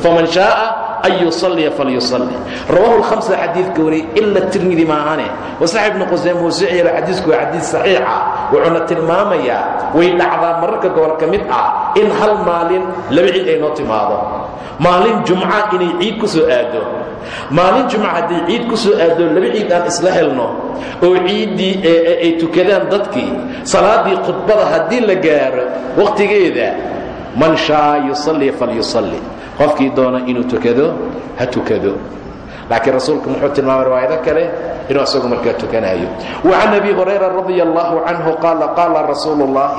faman shaaa an yusalliya falyusalli. Rawahu lhamsa xadiidka wariyey ila tirmidi maahane. Wasax ibnu qusayme uu soo ciyelo xadiisku waa xadiis saxiixa. Wuxuuna tilmaamayaa way dhacdaa mararka gobol ka mid ah in hal maalin laba ciid ay noo timaado. Maalin jumca inay ciid ku soo aado maalin jumca hadday ciid ku soo aado laba ciid aan isla helno oo ciiddii ay tukadaan dadkii salaaddii khudbada haddii la gaaro wakhtigeeda man shaa yusalli falyusalli qofkii doona inuu tukado ha tukado laakiin rasuulku muxuu tilmaamay riwaayado kale inuu asagu markaa tukanayo. Wacan abi hurayra radi allahu canhu qaala qaala rasuulu اllahi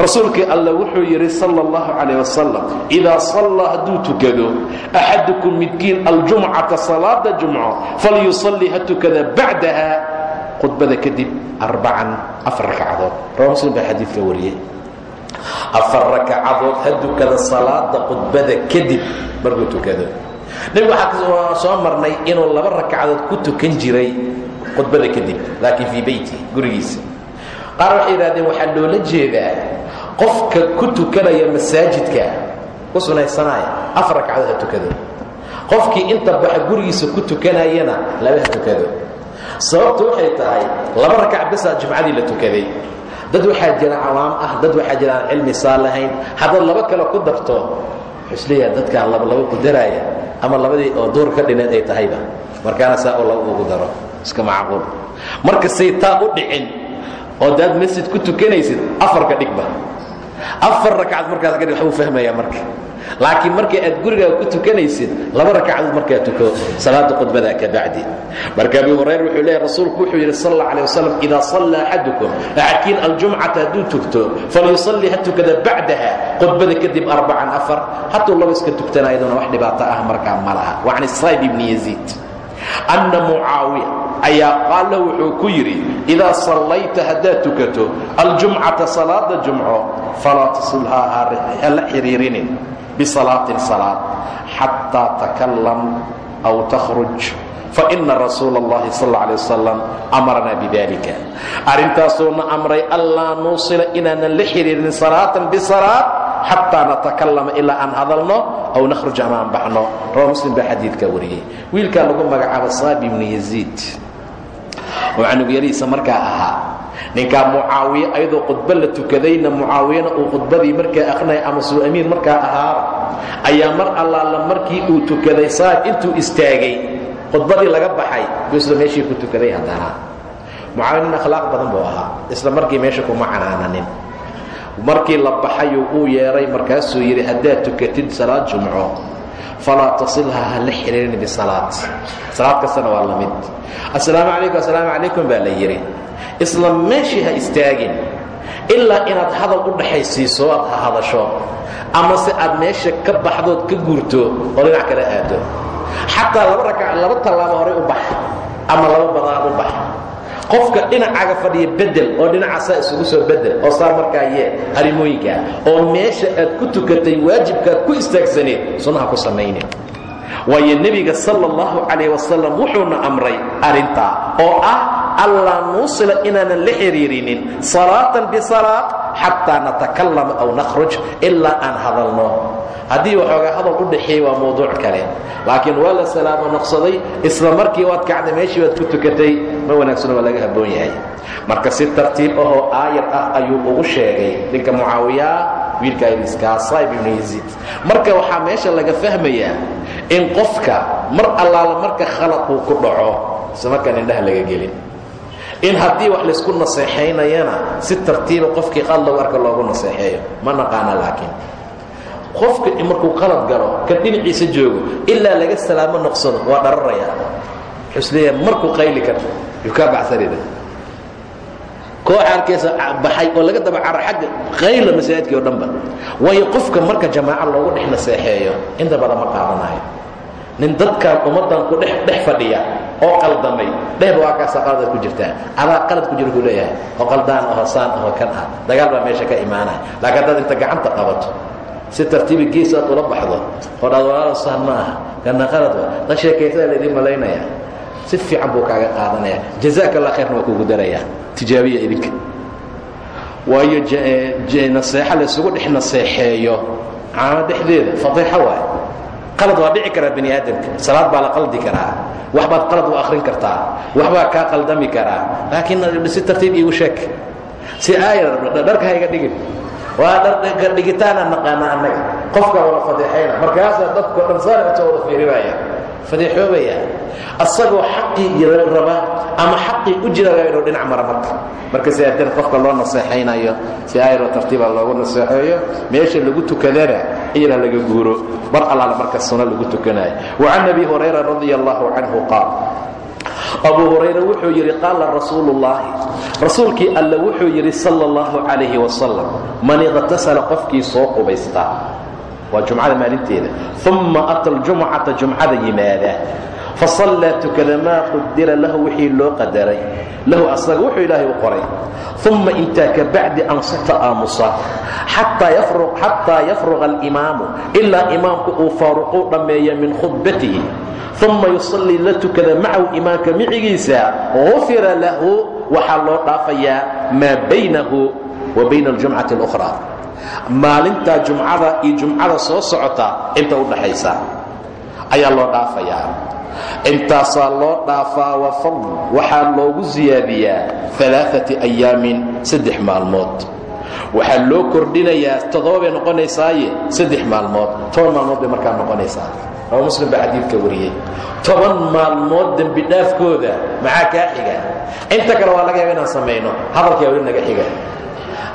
rasuulkii alla wuxuu yidhi sala اllahu calayh wasalam idaa sallaa hadduu tukado axadukum midkiin aljumcata salaada jumco falyusalli ha tukada bacdaha khudbada kadib arbacan afar rakcadood rawa muslim baa xadiidka wariyey. Afar rakacadood ha tukada salaada khudbada kadib markuu tukado nebigu waxaa soo marnay inuu laba rakacadood ku tukan jiray khudbada kadib laakiin fii beyti gurigiisa. Qaar waxay yidhahdeen waxaa loola jeedaa qofka ku tukanaya masaajidka ku sunaysanaya afar rakacadood ha tukado. Qofkii inta baxa gurigiisa ku tukanayana laba ha tukado. Sababtu waxay tahay laba rakac basaa jumcadii la tukaday. Dad waxaa jira cawaam ah dad waxaa jira aan cilmi saa lahayn haddaad laba kale ku darto xusleeyaa dadkaan labalaba ku daraaya ama labadii oo duur ka dhineed ay tahayba. Markaana saa oo laba ugu daro iska macquul. Marka say taa u dhicin oo daad masjid ku tukanaysid afarka dhigba afar rakcad markaas ka dhig waxbuu fahmayaa marka. Laakiin markii aad gurigaaga ku tukanaysid laba rakcadood markaa tuko salaada khudbada ka bacdi. Marka abi hurayra wuxuu leeyahy rasuulku wuxuu yidhi sal alla wasalam idaa sallaa axadukum axadkiin aljumcata hadduu tugto falyusalli ha bacdaha khudbada kadib arbacan afar. Hadduu laba iska tugtana iyaduna wax dhibaato ah markaa ma laha. Wa can ibni yaziid anna mucaawiya ayaa qaala wuxuu ku yidhi idaa sallayta haddaad tukato aljumcata salaada jumco falaa tasilhaa hala xiriirinin bisalaatin salaad xataa takallam aw takhruj. Faina rasuula اllahi sal اla alay wasalam amarnaa bidalika arrintaasuuna amray allaa nuusila inaanan la xiriirin salaatan bisalaad xataa natakallama ilaa aan hadalno aw nakhruj ama aan baxno. Rawa muslim baa xadiidkaa wariyey. Wiilkaa lagu magacaabo saabi ibnu yaziid. Oo canugyarihiisa markaa ahaa ninkaa mucaawiye ayadoo khudbo la tukadayna mucaawiyana uu khudbadii markaa akrinaya ama suu amiir markaa ahaaba ayaa mar allaala markii uu tukaday saad intuu istaagay khudbadii laga baxay buu isla meeshii ku tukaday haddana. Mucaawiya nin akhlaaq badan buu ahaa isla markii meesha kuma canaananin markii la baxayuu uu yeedhay markaasuu yidhi haddaad tukatid salaad jumco falaa tasilha ha la xiriirin bisalaad. Salaad kastana waa la mid. Assalaamu calaykum assalaamu calaykum baa la yidhi isla meeshii ha istaagin ilaa inaad hadal u dhaxaysiiso aad ha hadasho ama se aad meesha ka baxdood ka guurto oo dhinac kala aado. Xataa laba rakac laba tallaabo horay u bax ama laba badanaad u bax qofka dhinacaaga fadhiya bedel oo dhinacaasaa isugu soo bedel oo saa markaa yee arrimooyinka oo meesha aad ku tukatay waajibkaad ku istaagsaneed sunnaha ku samaynin waayo nebiga sala allahu calayh wasalam wuxuuna amray arrintaa oo ah allaa nuusila inaanan la xiriirinin salaatan bisalaad xataa natakallama aw nakhruj ilaa aan hadalno. Haddii waxoogaa hadal u dhaxeeyey waa mawduuc kale. Laakiin waa la salaamo noqsaday isla markii waad kacday meeshii waad ku tukatay ma wanaagsano waa laga habboon yahay. Marka si tartiib ahoo aayar ah ayuu ugu sheegay ninka mucaawiyaa wiilka iskaasaib ibnu yaziid marka waxaa meesha laga fahmayaa in qofka mar allaala marka khalad uu ku dhaco isla markaan indhaha laga gelin. In haddii wax laysku naseexaynayana si tartiiba qofkii qad logu arka loogu naseexeeyo ma naqaana laakiin. Qofka markuu qalad galo ka dhinaciisa joogo ilaa laga salaamo noqsado waa dhararaya. Wuxuu isleeyaha markuu qayli karo yuu kaa bacsanina koox arkeesa baxay oo laga daba caro xagga qayla masaajidkii o dhanba. Waayo qofka marka jamaaca loogu dhex naseexeeyo inta badan ma qaadanayo. Nin dadkan ummaddan ku dhex fadhiya oo qaldamay dhehba waa kaasa qaladaad ku jirtaa. Adaa qalad ku jira kuu leeyahay oo qaldaan aho saan aho kan ah. Dagaal baa meesha ka imaanaya. Laakiin haddaad inta gacanta qabato si tartiibi gees ula baxdo oo dhaad walaalo saan ma aha. Kana qalad wa dad sheekaysadaa laydin malaynaya si fiican buu kaaga qaadanaya jazaaka allah khayrna waa kugu darayaa. Tijaabiya idinka. Waayo naseexa laysugu dhex naseexeeyo. Caano dhexdeeda fadiixo waay qalad waa dhici karaa bani aadamka. Salaad baa la qaldi karaa. Waxbaad qalad u akhrin kartaa. Waxbaa kaa qaldami karaa. Laakiin si tartiib iigu sheeg. Si aayar dharka ha iga dhigin. Waa dharka dhigitaanaan naqaana annaga. Qofka wala fadeexayna markaasaa dadko dhan saarta wada fiirinaya fadeexoobaya asagoo xaqii raba ama xaqii u jira inuu dhinac mara marka. Marka si adan qofka loo naseexaynayo si aayaroo tartiiba loogu naseexeeyo meesha lagu tukadana iyana laga guuro. Mar allaala marka suno lagu tukanayo wacan abi hurayra canhu qaal. Abu hurayra wuxuu yidhi qaala rasuulu ullaahi rasuulkii alle wuxuu yidhi sala allahu calayhi wasalam man iqtasala qofkii soo qubaysta waa jumcada maalinteeda. Uma ata aljumcata jumcada yimaada. Fasallaa tukada maa qudira lahu wixii loo qadaray. Lahu asaga wuxuu ilaahay u qoray. Uma intaa ka bacdi ansata aamusa. Xataa yafruqa alimaamu. Ilaa imaamku uu faaruquu dhammeeya min khudbatihi. Uma yusallii la tukada macahu imaamka micigiisa. Gufira lahu waxaa loo dhaafayaa maa baynahu wa bayna aljumcati اlukhra maalintaa jumcada iyo jumcada soo socota inta u dhaxaysa. Ayaa loo dhaafayaa. Intaasaa loo dhaafaa wafadl waxaa loogu siyaadiyaa alaaati ayaamin saddex maalmood. Waxaa loo kordhinayaa toddobabay noqonaysaaye saddex maalmood. Toban maalmood bay markaa noqonaysaa. Raba muslim baa xadiidka wariyey. Toban maalmood dembi dhaafkooda maxaa kaa xiga? Inta kale waa laga yaaba inaan samayno hadalkaa weli naga xiga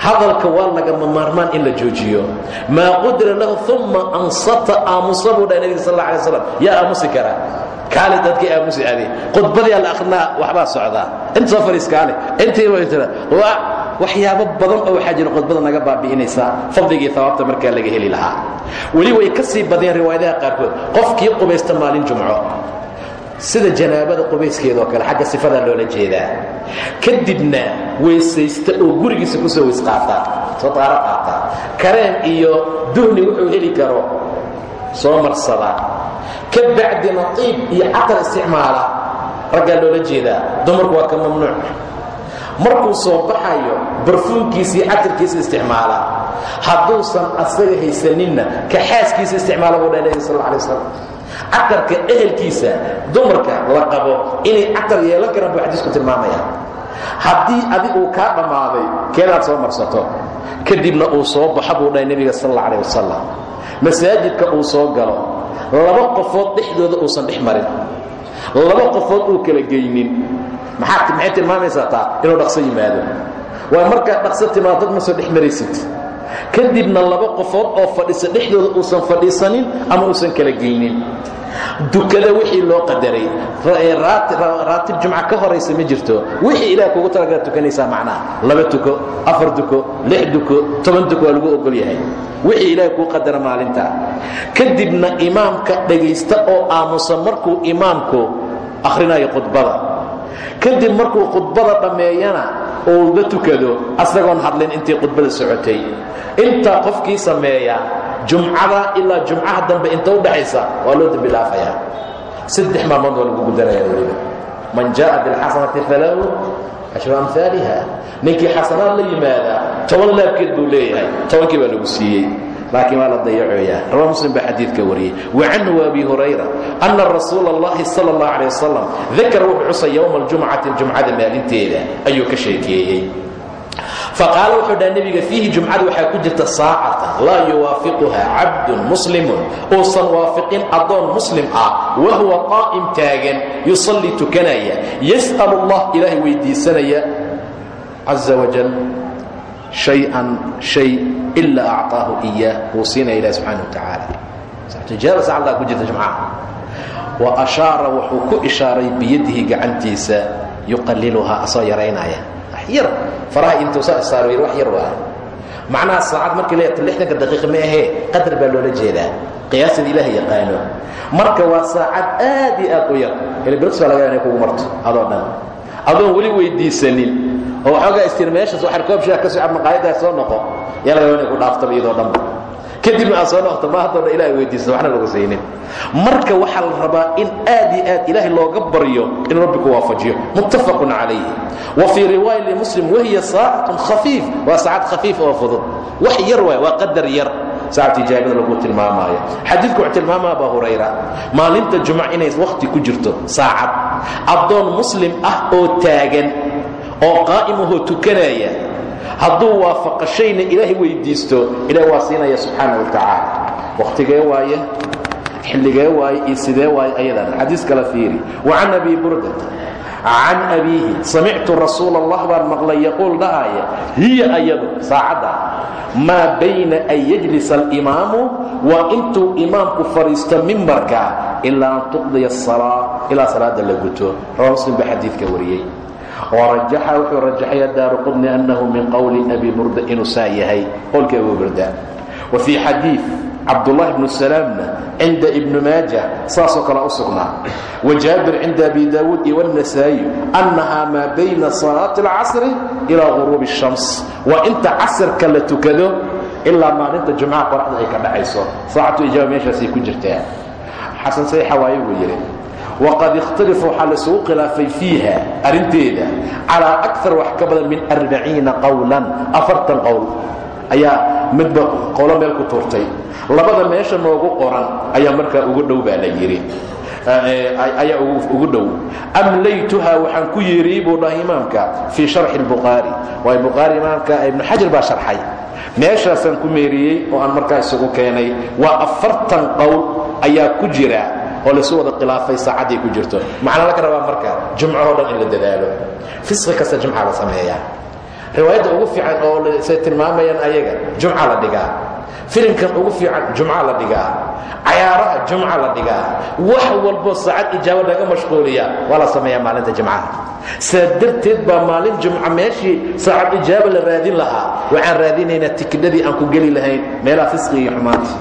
hadalka waa lagama maarmaan in la joojiyo. Maa qudira lahu uma ansata aamusa buu dhaha nebiga sal alay slam yaa aamusi karaa kaale dadkii aamusi ade khudbadii alla akrinaa waxbaa socdaa inta soo fadhiis kaale intiiba inta waxyaabo badan oo waxaa jira khudbada naga baabi'inaysa. Fadligii hawaabta markaa laga heli lahaa. Weli way ka sii badeen riwaayadaha qaarkood. Qofkii qubaysta maalin jumco sida janaabada qubayskeedoo kale xagga sifadaa loola jeedaa. Kadibna weysaysta oo gurigiisa ku soo soo daaro qaata. Kareen iyo duhni wuxuu heli karo soo marsada. Ka bacdina tiib iyo catar isticmaala raggaa loola jeedaa. Dumarku waa ka mamnuuc. Markuu soo baxayo barfuunkiisa iyo catarkiisa isticmaala. Hadduusan asaga haysaninna ka xaaskiisa isticmaala buu dhaha nebiga sal alla alay wasalam catarka ehelkiisa dumarka la qabo inay catar yeelan karaan buu xadiisku tilmaamaya. Haddii adi uu kaa dhammaaday keenaad soo marsato. Kadibna uu soo baxo buu dhahay nebiga sal alla alih wasalam masaajidka uu soo galo laba qofood dhexdooda uusan dhex marin. Laba qofood uu kala geynin. Maxaa maxay tilmaamaysaa taa inuu dhaqso yimaado? Waa markaad dhaqso timaadad ma soo dhex maraysid kadibna laba qofood oo fadhisa dhexdooda uusan fadhiisanin ama uusan kala geynin dukada wixii loo qadaray raatib jumca ka horaysa ma jirto. Wixii ilaah kugu talagala tukanaysaa macnaha. Laba tuko afar duko lix duko toban duko waa lagu ogol yahay. Wixii ilaah kuu qadara maalinta. Kadibna imaamka dhegaysta oo aamusan markuu imaamku akhrinayo khudbada. Kadib markuu khudbada dhammeeyana uu la tukado asagoon hadlin intii khudbada socotay. Intaa qofkii sameeya jumcada ilaa jumcaha dambe inta u dhaxaysa waa loo dembi dhaafayaa saddex maalmood waa lagugu daraya weliba man jaaءa biاlxasanati falahu ashru amhaaliha ninkii xasanaad la yimaada toban laabkeed buu leeyahay tobankii baa lagu siiyey laakiin waa la dayacoyaa rawa muslim baa xadiidka wariyey wacanhu abi hurayra ana rasuula اllahi salى اllah alيه wasalam dakara wuxuu xusay yowma اljumcati jumcada maalinteeda ayuu ka sheekeeyey faqaala wuxuu dhaha nebiga fiihi jumcada waxaa ku jirta saacatan laa yuwaafiquha cabdun muslimun uusan waafiqin addoon muslim ah wa huwa qaa'im taagan yusallii tukanaya yas'al allah ilaahay weydiisanaya caza wajal shay-an shay ilaa acطaahu iyaah wuu siinaya ilahi subxaana wa tacaala tijaaba sacaldaa ku jirta jumcaha wa ashaara wuxuu ku ishaaray biyadihi gacantiisa yuqaliluhaa asoo yaraynaya yar faraha intuusa isaaro yar wax yar waa macnaha saacad markii leeyato lixdanka daqiiqa ma ahee qadar baa loola jeedaa qiyaasada ilaah yaqaano marka waa saacad aad iyo aad u yar ilbirks baa laga inay kugu marto adoo dhan adoon weli weydiisanin oo waxoogaa istir meeshaas waxar koob shaah ka soo cab maqaayaddaa soo noqo yaa laga inay ku dhaaftaba iyadoo dhanba kadibna aad soo noqto ma haddoo dhan ilahay waxna lagu saynin marka waxaa la rabaa in aad iyo aad ilaahay looga baryo in rabbi ku waafajiyo muttafaqun calayhi. Wa fii riwaaya limuslim wahiya saacatun khafiif waa saacad khafiif oo fudud. Wax yar qadar yar saacad ijaabada lagu tilmaamaayo. Xadiidku wuxuu tilmaama abaa hurayra maalinta jumca inay wakhti ku jirto saacad addoon muslim ah oo taagan oo qaa'imahoo tukanaya hadduu waafaqashayna ilaahay weydiisto ilaah waa siinaya subxaana wa tacaala. Wakhtigee waaye? Xilligee waaye? Iyo sidee waaye? Ayadana. Xadiis kala fiiri. Wa abi burdata can abiihi samictu rasuula allah baan maqlay yaquul dhahaya hiya ayadu saacadda maa bayna an yajlisa alimaamu waa intuu imaamku fadhiisto mimbarka ilaa an tuqdiya asalaa ilaa salaada la guto rawa muslim baa xadiidka wariyey warajaxa wuxuu rajaxaya daaru qudni annahu min qowli abi burda inuu saa yahay qowlkii abu burda wa fii xadiid cabdullahi bnu salaamna cinda ibni maaja saasoo kale u sugnaa wa jaabir cinda abi daawuud iyo wاnnasaa'i annahaa maa bayna salaati اlcasri ilaa guruubi الshams waa inta casrka la tukado ilaa maalinta jumcaha qoraxda ay ka dhacayso saacatu ijaaba meeshaasay ku jirtaa xasan sayxa waaye buu yidhi waqad ikhtalifa waxaa laisugu khilaafay fiiha arrinteeda calaa akar wax ka badan min arbaciina qowlan afartan qowl ayaa midba qolo meel ku tuurtay. Labada meesha noogu qoran ayaa markaa ugu dhow baa la yidhi. Ayaa ugu dhow. Amlaytuha waxaan ku yeeriyey buu dhahay imaamka fii sharxi اlbukhaari waayo bukhaari imaamka ibnu xajar baa sharxay. Meeshaasaan ku meeriyey oo aan markaa isugu keenay waa afartan qowl ayaa ku jira oo laysu wada khilaafay saacadday ku jirto. Maxaana laga rabaa marka jumcahoo dhan in la dadaalo. Fisqi kasta jumca la sameeyaa riwaayadda ugu fiican oo say tilmaamayaan ayaga jumca la dhigaa. Filimkan ugu fiican jumca la dhigaa. Cayaaraha jumca la dhigaa. Wax walbo saacad ijaabo laga mashquuliya waa la sameeyaa maalinta jimcaha saa darteed baa maalin jumca meeshii saacad ijaabo la raadin lahaa. Waxaan raadinaynaa tikidhadii aan ku geli lahayn meelaha fisqiga iyo xumaanta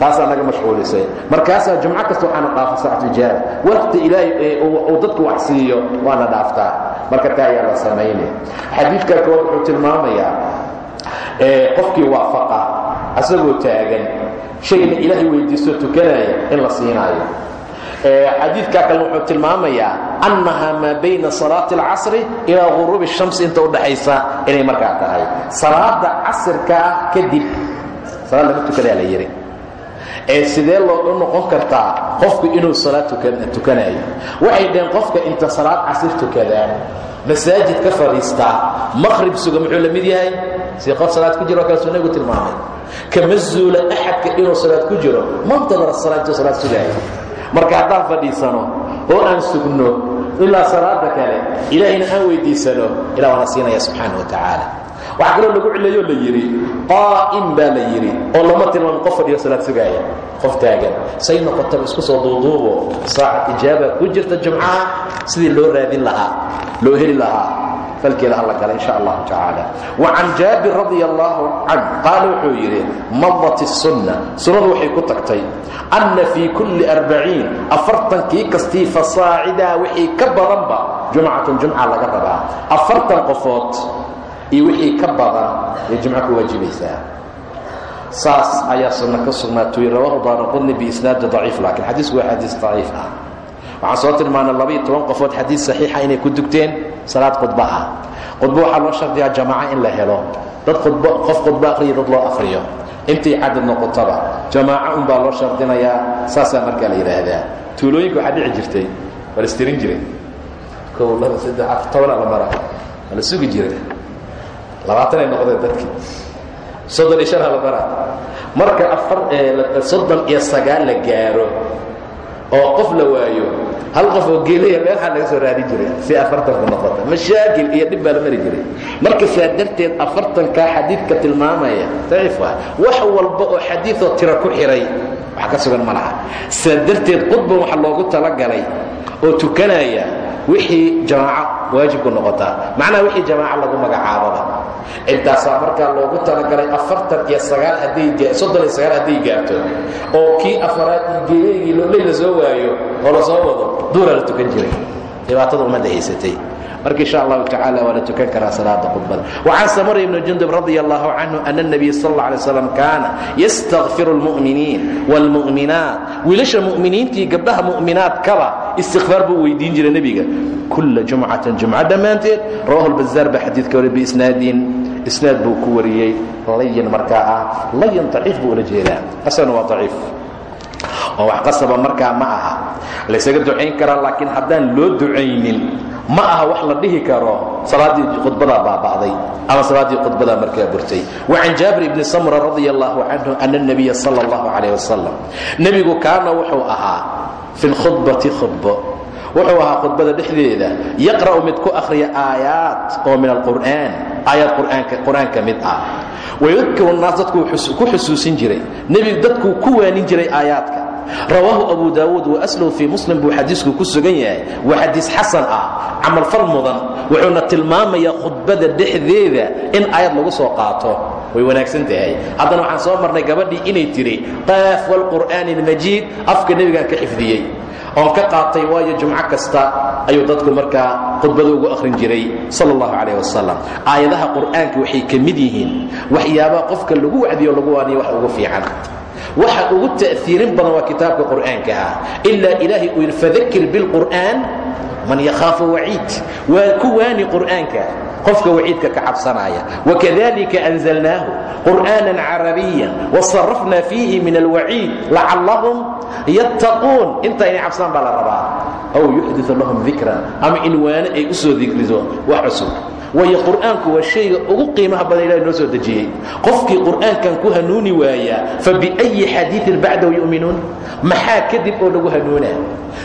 taasaa naga mashquulisay. Markaasaa jumco kasta waxaana dhaafa saacatu ijaaba waqti ilaahay uu dadku wax siiyo waana dhaaftaa. Marka taa ayaa la samaynay xadiidka kood wuxuu tilmaamayaa qofkii waafaqa asagoo taagan shayna ilaahay weydiisto tukanaya in la siinaayo. Xadiidkaa kale wuxuu tilmaamayaa annaha maa bayna salaati alcasri ilaa guruubi الshamsi inta udhaxaysa inay markaa tahay. Salaada casirkaa kadib salaad laga tukanayaa la yidhi ee sidee looga noqon kartaa qofku inuu salaad tukanayo? Waxay dhaheen qofka inta salaad casir tukadaa masaajid ka fadhiistaa maqhrib suga muxuu la mid yahay? Si qof salaad ku jiro kale sunnagu tilmaamay. Kama zuula axadka inuu salaad ku jiro mantadara salaa intuu salaad sugaaya marka haddaan fadhiisano oo aan sugno ilaa salaada kale ilaahayna aan weydiisano ilah waana siinaya subxaana wa tacaala waxaa kaloo lagu cileeyo la yidhi qaa'im baa la yidhi oo lama tilmaamo qof fadhiyo salaad sugaaya qof taagan. Say noqotaba isku soo duuduubo saacad ijaaba ku jirta jumcaha sidii loo raadin lahaa loo heli lahaa. Falkeeda alla gala insha allahu tacaala wa can jaabir radia allahu can qaala wuxuu yidhi madat isunna sunnadu ku tagtay anna fii kulli arbaciin afartankii kastii fasaacidaa wixii ka badanba jumcatun jumca laga rabaa. Afartan qofood iyo wixii ka badan ay jumco ku waajibaysaa saas ayaa sunno ka sugnaatay rawaahu daaraqudni biisnaadi daciif laakiin xadiisku waa xadiis daciif ah. Waxaan soo tilmaanay labaiyo toban qofood xadiis saxiixa inay ku dugteen salaad khudba ah. Khudbo waxaa loo shardiyaa jamaaco in la helo. Dad khudbo qof khudbo akhriya dad loo akhriyo intay cadad noqotaba jamaaco unbaa loo shardinayaa saasaa markaa la yidhaahdaa. Tuulooyinka waxaa dhici jirtay waa la istirin jiray. Kow laba saddex afar tobanaa la mara waa la sugi jiray labaatanay noqdeen dadkii. Soddon iyo shan hala maraa marka afar soddon iyo sagaal la gaaro oo qof la waayo hal qof oo geelaya meelxaa laga soo raadin jiray si afartanku noqota mashaakil iyo dhib baa la mari jiray. Marka saa darteed afartankaa xadiidka tilmaamaya daciif waa. Wax walba oo xadiidoo tiro ku xihay wax ka sugan ma laha. Saa darteed qudban waxa loogu talagalay oo tukanaya wixii jamaaco waajibku noqotaa. Macnaha wixii jamaaco lagu magacaababa. Intaasaa markaa loogu talagalay afartan iyo sagaal hadday soddon iyo sagaal hadday gaarto oo kii afaraad iyo geeligii looley la soo waayo oo la soo wado duuraa la tukan jiray. Dhibaatada ummadda haysatay marka insha allahu tacala waa la tukan karaa salaada khudbada wacan samura ibni jundub radi allahu canhu ana اnabiya sal اlla alay slam kaana yastakfiru اlmu'miniin wاlmu'minaat wiilasha mu'miniintii gabdhaha mu'minaadkaba istikfaar buu weydiin jiray nebiga kula jumcatin jumca dhammaanteed rawahu lbazaar baa xadiidka wari biisnaadin isnaad buu ku wariyey layin markaa ah layin daciif buu ula jeedaa asagana waa daciif oo wax qasaba markaa ma aha. Laysaga ducayn karaa laakiin haddaan loo ducaynin ma aha wax la dhihi karo salaaddii khudbadaa baaba'day ama salaaddii khudbadaa markaa burtay. Wacan jaabir ibni samra radia allahu canhu ana اnabiya sala اllahu calayh wasalam nebigu kaana wuxuu ahaa fi lkhudbati khudbo wuxuu ahaa khudbada dhexdeeda yaqra'u mid ku akhriya aayaat oo min alqur'aan aayaad qur'aan ka mid ah. Wayudkiru naas dadkuu ku xusuusin jiray. Nebigu dadkuu ku waanin jiray aayaadka. Rawaahu abu daawuud waaslahu fii muslim buu xadiisku ku sugan yahay. Waa xadiis xasan ah camalfal mudan wuxuuna tilmaamayaa khudbada dhexdeeda in aayad lagu soo qaato. Way wanaagsan tahay. Haddana waxaan soo marnay gabadhii inay tidhi qaaf waalqur'aani almajiid afka nebigaan ka xifdiyey oon ka qaatay waayo jumco kasta ayuu dadku markaa khudbada ugu akhrin jiray sal اllahu calayh wasalam aayadaha qur'aanka waxay ka mid yihiin waxyaabaha qofka lagu wacdiyo lagu waaniyo wax ugu fiican. Waxa ugu ta'fiirin badan waa kitaabka qur'aanka ah. Ilaa ilaahay uu yidhi fadakir biاlqur'aan man yakhaafu waciid. Waa ku waani qur'aanka qofka waciidka ka cabsanaya. Wakadalika anzalnaahu qur'aanan carabiyan wasarafna fiihi min alwaciid lacallahum yattaquun. Intaa inay cabsaan baa la rabaa. Aw yuxdiu lahum dikran ama inwaane ay u soo wax cusub waayo qur'aanku waa shayga ugu qiimaha badan ilahi noo soo dejiyey. Qofkii qur'aankan ku hanuuni waayaa fa biayi xadiiin bacdahu yu'minuun? Maxaa kadib oo lagu hanuunaa?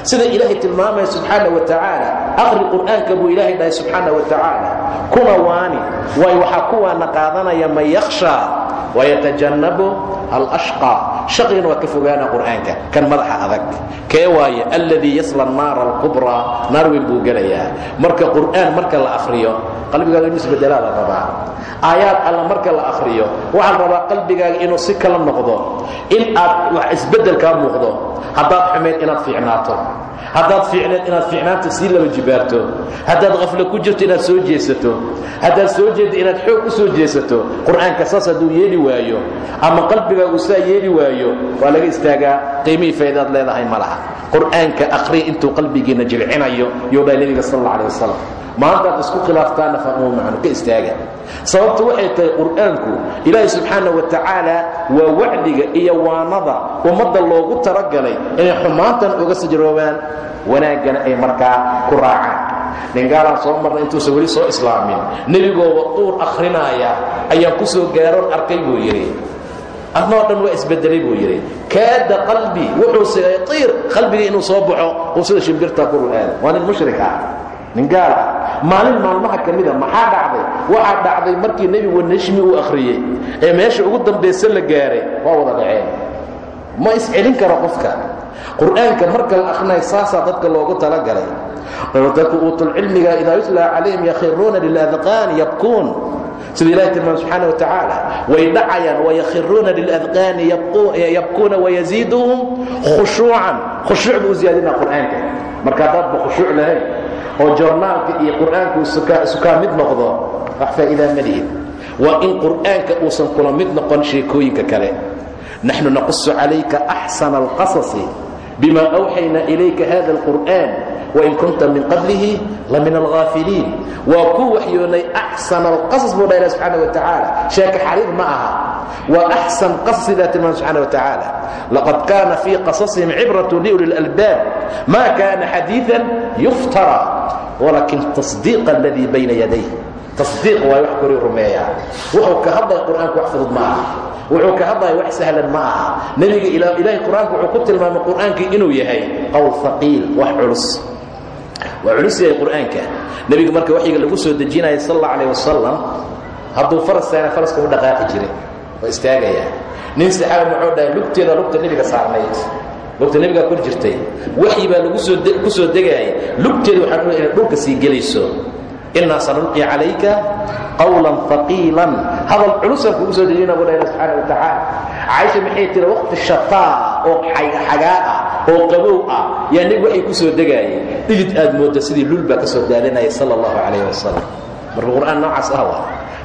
Sida ilaahay tilmaamaya subxaana wa tacaala aqri qur'aanka buu ilaahay dhahay subxaana wa tacaala kuma waani waayo waxaa kuwaana qaadanaya man yakhshaa wayatajannabu alashqaa shaqigana waa ka fogaana qur'aanka kan madaxa adag. Kee waaye? Alladii yasla annaara alkubraa naar weyn buu qalbigaaga inuu isbedelaa la rabaa. Aayaad alla marka la akhriyo waxaa la rabaa qalbigaaga inuu si kala noqdo. In aad wax isbeddel kaa muuqdo haddaad xumayd inaad fiicnaato haddaad fiicneed inaad fiicnaanta sii laba jibaarto. Haddaad qaflo ku jirto inaad soo jeesato. Haddaad soo jeeddo inaad xoog u soo jeesato. Qur'aanka saas hadduu yeeli waayo ama qalbigaagu saa yeeli waayo waa laga istaagaa qiimihii faa'idaad leedahay ma laha. Qur'aanka akhriya intuu qalbigiinna jilcinayo yuu nebiga sal alla alay wasalam maantaad isku khilaaftaanna fahmu macno ka istaaga. Sababtu waxay tahay qur'aanku ilaahay subxaana wa tacaala waa wacdiga iyo waanada ummadda loogu talagalay inay xumaantan uga sajroobaan wanaaggana ay markaa ku raacaan. Nin gaalaan soo marnay intuusan weli soo islaamin. Nebigoo waduur akhrinaaya ayaan ku soo gaaroon arkay buu yidhi. Adnoo dhan waa isbedelay buu yidhi. Kaada qalbii wuxuu sigay tiir qalbiga inuu soo baxo uu sida shimbirtaa ku ru'aada waa nin mushrik ah. Nin gaal ah. Maalin maalmaha ka mida maxaa dhacday? Waxaa dhacday markii nebigu nashmi uu akhriyey. Ee meesha ugu dambayse la gaaray waa wada dhaceen ma iscelin karo qofka. Qur'aanka marka la akhrinayo saasaa dadka loogu talagalay. Dadka uutulcilmiga idaa yutlaa calayhim yakhiruuna liladqaani yabkuun. Sida ilahi tilmaam subxaana watacaala way dhacayaan wayakhiruuna liladqaani yabkuuna wayaziiduhum khushuucan. Khushuuc buu u ziyaadina qur'aanka. Marka haddaadba khushuuc lahayn oo joornaalka iyo qur'aanka sukaa mid noqdo wax faa'iidaa ma lihid waa in qur'aanka uusan kula mid noqon sheekooyinka kale naxnu naqusu calayka axsana alqasasi bima awxayna ilayka hada alqur'an wain kunta min qablihi la min alghaafiliin waa ku waxyoonay axsana alqasas buu dha ilah subxaana wa tacaala sheeka xariir ma aha waa axsan qasas sidaa tilmaam subxana wa tacaala laqad kaana fii qasasihim cibratu liuli lalbaab ma kana xadiiثa yuftara walakin tasdiiqa aladii bayna yadayh tasdiiq waay wax korii rumeeyaa wuxuu ka hadlaya qur'aanku wax fudud ma aha wuxuu ka hadlaya wax sahlan ma aha. Nebiga ilaahay qur'aanku wuxuu ku tilmaamay qur'aankii inuu yahay qowl haqiil wax culus. Waa culus yahay qur'aanka. Nebiga marka waxyiga lagu soo dejinaya sal alla alah wasalam hadduu faras saana faraska u dhaqaaqi jiray waa istaagayaa nin saxaaba muxuu dhahay lugteeda lugta nebiga saarnayd. Lugta nebigaa kor jirtay. Waxyi baa lagu soo ku soo degaaya lugteeda waxaan inay dhulka sii gelayso inaa sanulqi calayka qawlan haqiilan hadal culusaan kugu soo dejina buu dhaha subxaana wa tacaala. Caaisha maxay tiri waqti shataa oo xagaa ah oo qabow ah yaa nebi waxay ku soo degaayeen dhidid aad moodda sidii lul baa ka soo daadanaya sala allahu calayh wasalam marka qur'aan noocaas ah waa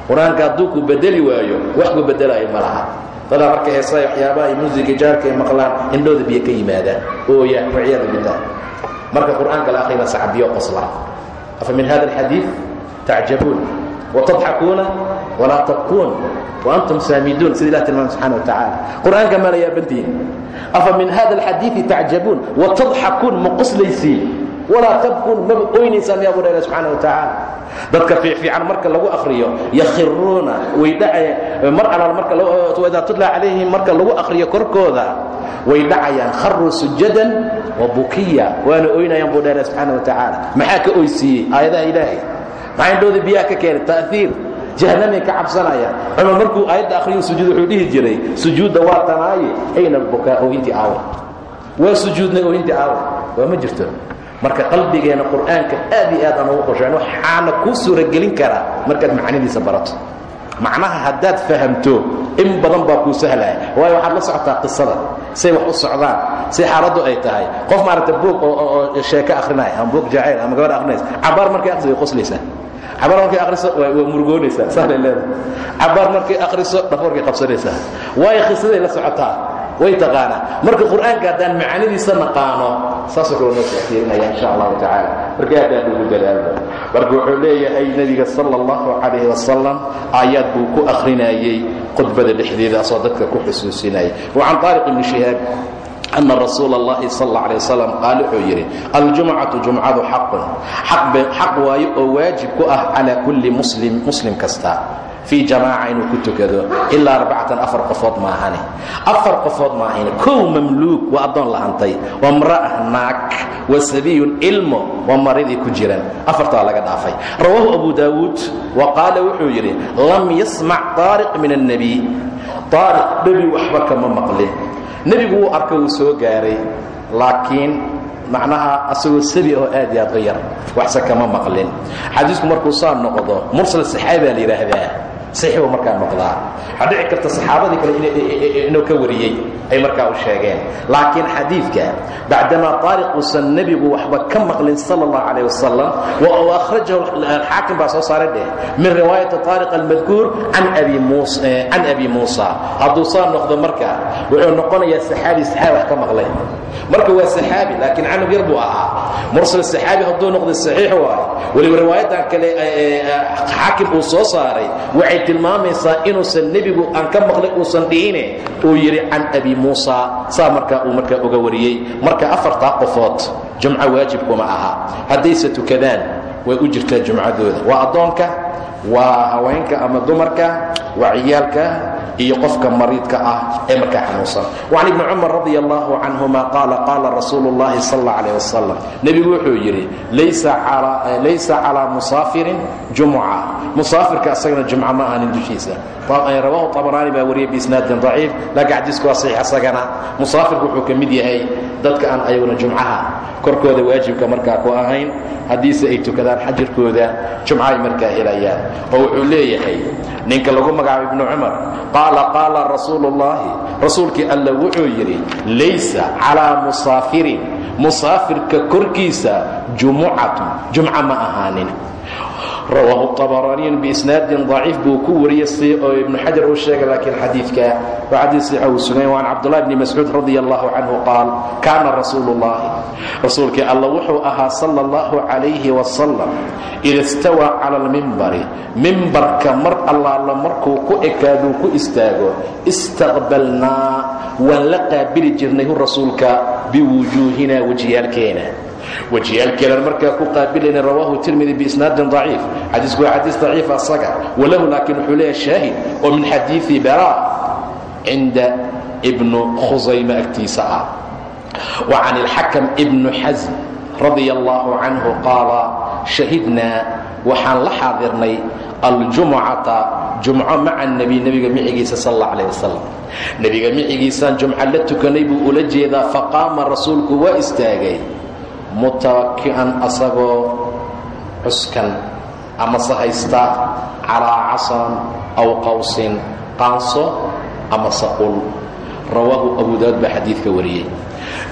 qur'aanka hadduu ku bedeli waayo wax ku bedelaayo ma laha. Dadaa marka heesay waxyaabaha ay muusiga jaarka ay maqlaan indhooda biyo ka yimaadaan ooya waciyaadu billah marka qur'aanka la akhrina sacabiyo qosla min hada alxadiid tacjabuun watadxakuuna walaa tabkuun waantum saamiduun sida ilah tilmaam subxana wa tacaala qur'aanka ma la yaabantihin afa min hada alxadiidi tacjabuun watadxakuun ma qoslaysiin walaa tabkuun maba oynaysaan yaa bu dha subxana wa tacaala. Dadka fiicfiican marka lagu akriyo yakhiruuna way dhacayaan mar alaal marka idaa tutla calayhim marka lagu akriyo korkooda way dhacayaan. Kharuu sujadan wa bukiya waana oynayaan buu dheera subxaana wa tacaala. Maxaa ka oysiiyey aayadaha ilaahay. Maxaa indhooda biyaha ka keenay ta'hiir jahanamay ka cabsanayaan. Cumar markuu aayadda akhriyo sujuud wuxuu dhihi jiray sujuudda waa tanaaye ayna albukaa oohintii aawa waa sujuudnay oohintii aawa waa ma jirto marka qalbigeena qur'aanka aad iyo aad aan ugu qosheen waxaana kuu suuragelin karaa markaad macnidiisa barato. Macnaha haddaad fahamto in badan baa kuu sahlaya. Waayo waxaad la socotaa qisada say wax u socdaan say xaaladdu ay tahay. Qof maaragta buog oo sheeko akhrinaya ama buog jacayl ama gabadh akhrinaysa. Cabaar markay akhriso way qoslaysaa. Cabaar markay akhriso waa murugoonaysaa sahlay leedahay. Cabaar markay akhriso dhafoorkay qabsanaysaa. Waayo khisaday la socotaa way taqaanaa marka qur'aanka haddaan macaanidiisa naqaano saasoo kale noo sixtiirinaya insha allahu tacaala marka aad aad ugu dadaalno marka wuxuu leeyahay nebiga sala allahu calayhi wasalam aayaad buu ku akhrinayey khudbada dhexdeeda asoo dadka ku xusuusinaya wa can taariq ibni shihaab ana rasuula اllahi sal اlla alيه wasalam qaal wuxuu yidhi aljumcatu jumcadu xaqun xaq waayo oo waajib ku ah calaa kulli muslim muslim kasta fii jamaaca inuu ku tukado ilaa arbacatan afar qofood maahane afar qofood maahane kow mamluuk waa addoon lahantay waa mra'ah naag wa sabiyun ilmo waa maridii ku jiraan afartaa laga dhaafay rawaahu abu daawuud wa qaala wuxuu yidhi lam yasmac taariq min الnebiy taariq nebi waxba kama maqlin nebigu wuu arka wuu soo gaaray laakiin macnaha asagoo sabi oo aad iyo aad u yar waxse kama maqlin xadiisku markuu saa noqdo mursal saxaabi baa la yidhaahdaa saxiix buu markaa noqdaa. Waxaa karta saxaabadii kale inuu ka wariyey ay markaa u sheegeen. Laakiin xadiidka bacdamaa taariq uusan nebigu waxba ka maqlin sala اllahu calayh wa akhrajahu xaakim baa soo saaray dheh min riwaayati taariq almadkuur can abi muusa. Hadduu saa noqdo marka wuxuu noqonayaa saxaabi saxaabi wax ka maqlay. Marka waa saxaabi laakiin canug yar buu mursal saxaabi hadduu noqday saxiix waayo weliba riwaayadan kale xaakim uu saaray waxay tilmaamaysaa inuusan nebigu aan ka maqlay uusan dhihine uu yidhi can abi muusa. Saa markaa uu markaa uga wariyey. Marka afartaa qofood jumco waajib kuma aha. Haddayse tukadaan way u jirtaa jumcadooda. Waa addoonka waa haweenka ama dumarka waa ciyaalka iyo qofka mariidka ah ee markaa xanuunsan. An ibni cumar radi allahu canhuma qaala qaala rasuulu llahi sal اla wasalam nebigu wuxuu yidhi laysa calaa musaafirin jumuca. Musaafirka asagana jumca ma ahanin dushiisa. Rawahu abaraani baa wariyay biisnaadin aciif laakiin xadiisku waa saxiix asagana. Musaafirku wuxuu ka mid yahay dadka aan ayaguna jumcaha korkooda waajibka markaa ku ahayn. Haddiise ay tukadaan xajirkooda jumca markaa helayaan. Oo wuxuu leeyahay ninka lagu magacaabo ibnu cumar qaala qaala rasuulu اllahi rasuulkii alla wuxuu yidhi laysa calىa musaafirin. Musaafirka korkiisa jumucatu jumca ma ahaanin rawaahu طabaraaniyu biisnaadin ضaciif buu ku wariyey si oo ibnu xajar uu sheegay laakiin xadiidka waa xadiid saxiix uu sugay waan cabdullahi bni mascuud radi allahu canhu qaal kaana rasuulu اllahi rasuulkii alla wuxuu ahaa sala اllahu calayhi wasalam ida istawaa cala almimbari mimbarka mar allaala markuu ku ekaaduu ku istaago istaqbalnaa waan la qaabili jirnay hu rasuulka biwujuuhina wejiyaalkeena wejiyaalkeedan markaa ku qaabilayna rawaahu tirmidi biisnaadin daciif. Xadiisku waa xadiis daciif asaga walahu laakiin wuxuu leeyahay shaahid oo min xadiidi bara cinda ibnu khusayma agtiisa ah. Wa can ilxakam ibnu xasm radia allahu canhu qaala shahidnaa waxaan la xaadirnay aljumucata jumco maca nebi nebiga micigiisa sal alla calah wasalam nebiga micigiisaan jumco la tukanay buu ula jeedaa faqaama rasuulku waa istaagay mutawaki'an asagoo cuskan amase haysta calaa casan aw qawsin qaanso ama saqul rawaahu abu daawud baa xadiidka wariyey.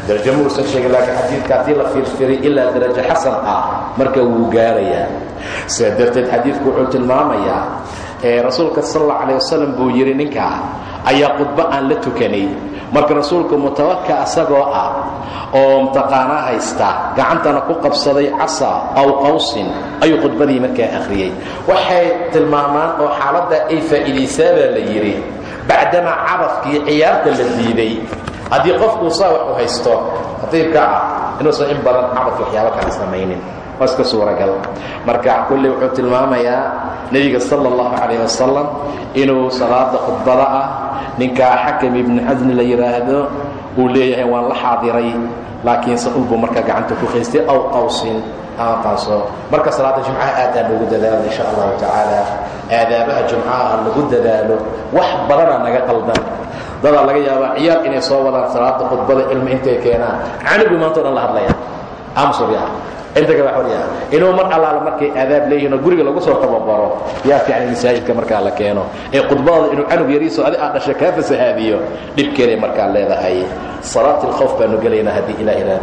Darajo muusan sheegin laakiin xadiidka haddii la fiirfiray ilaa darajo xasan ah marka wuu gaarayaa. Sidaa darteed xadiidku wuxuu tilmaamayaa ee rasuulka sal alla calah wasalam buu yidhi ninkaa ayaa khudbo aan la tukanay marka rasuulku mutawaka asagoo ah oo mtaqaanaa haysta gacantana ku qabsaday casa aw qawsin ayuu khudbadii markaa akhriyey. Waxay tilmaamaan oo xaaladda ay faa'iidaysaa baa la yidhi bacdamaa carafkii ciyaarta la diiday. Haddii qofkuu saa wax u haysto hadiibka ah inuusan in badan carafki waxyaabo kala samaynin waa suuragal. Marka kulli wuxuu tilmaamayaa nebiga sala allahu calayh inuu salaada khudbada ah ninkaa xakam ibnu xasni la yidhaahdo uu leeyahay waan la xaadiray laakiinse ulbuu marka gacanta ku haystay aw qawsin. Ama qaanso marka salaada jumcaha aadaan loogu dadaalo insha allahu tacaala aadaabaha jumcaha lagu dadaalo wax badana naga qaldan. Dadaa laga yaabaa ciyaar inay soo wadaan salaada khudbada ilmi intay keenaan. Canigu maantao dhan la hadlaya amsurya inta kale xorya inuu mar allaala markay aadaab leeyihiin oo guriga lagu soo tababaro yaa fiican masaajidka markaa la keeno. Ee khudbadooda inuu canug yariiso adi aad dhasha kaa fasahaadiyo dhibkeeday markaa leedahay. Salaat ilkhawf baanu gelaynaa haddii ilah iraado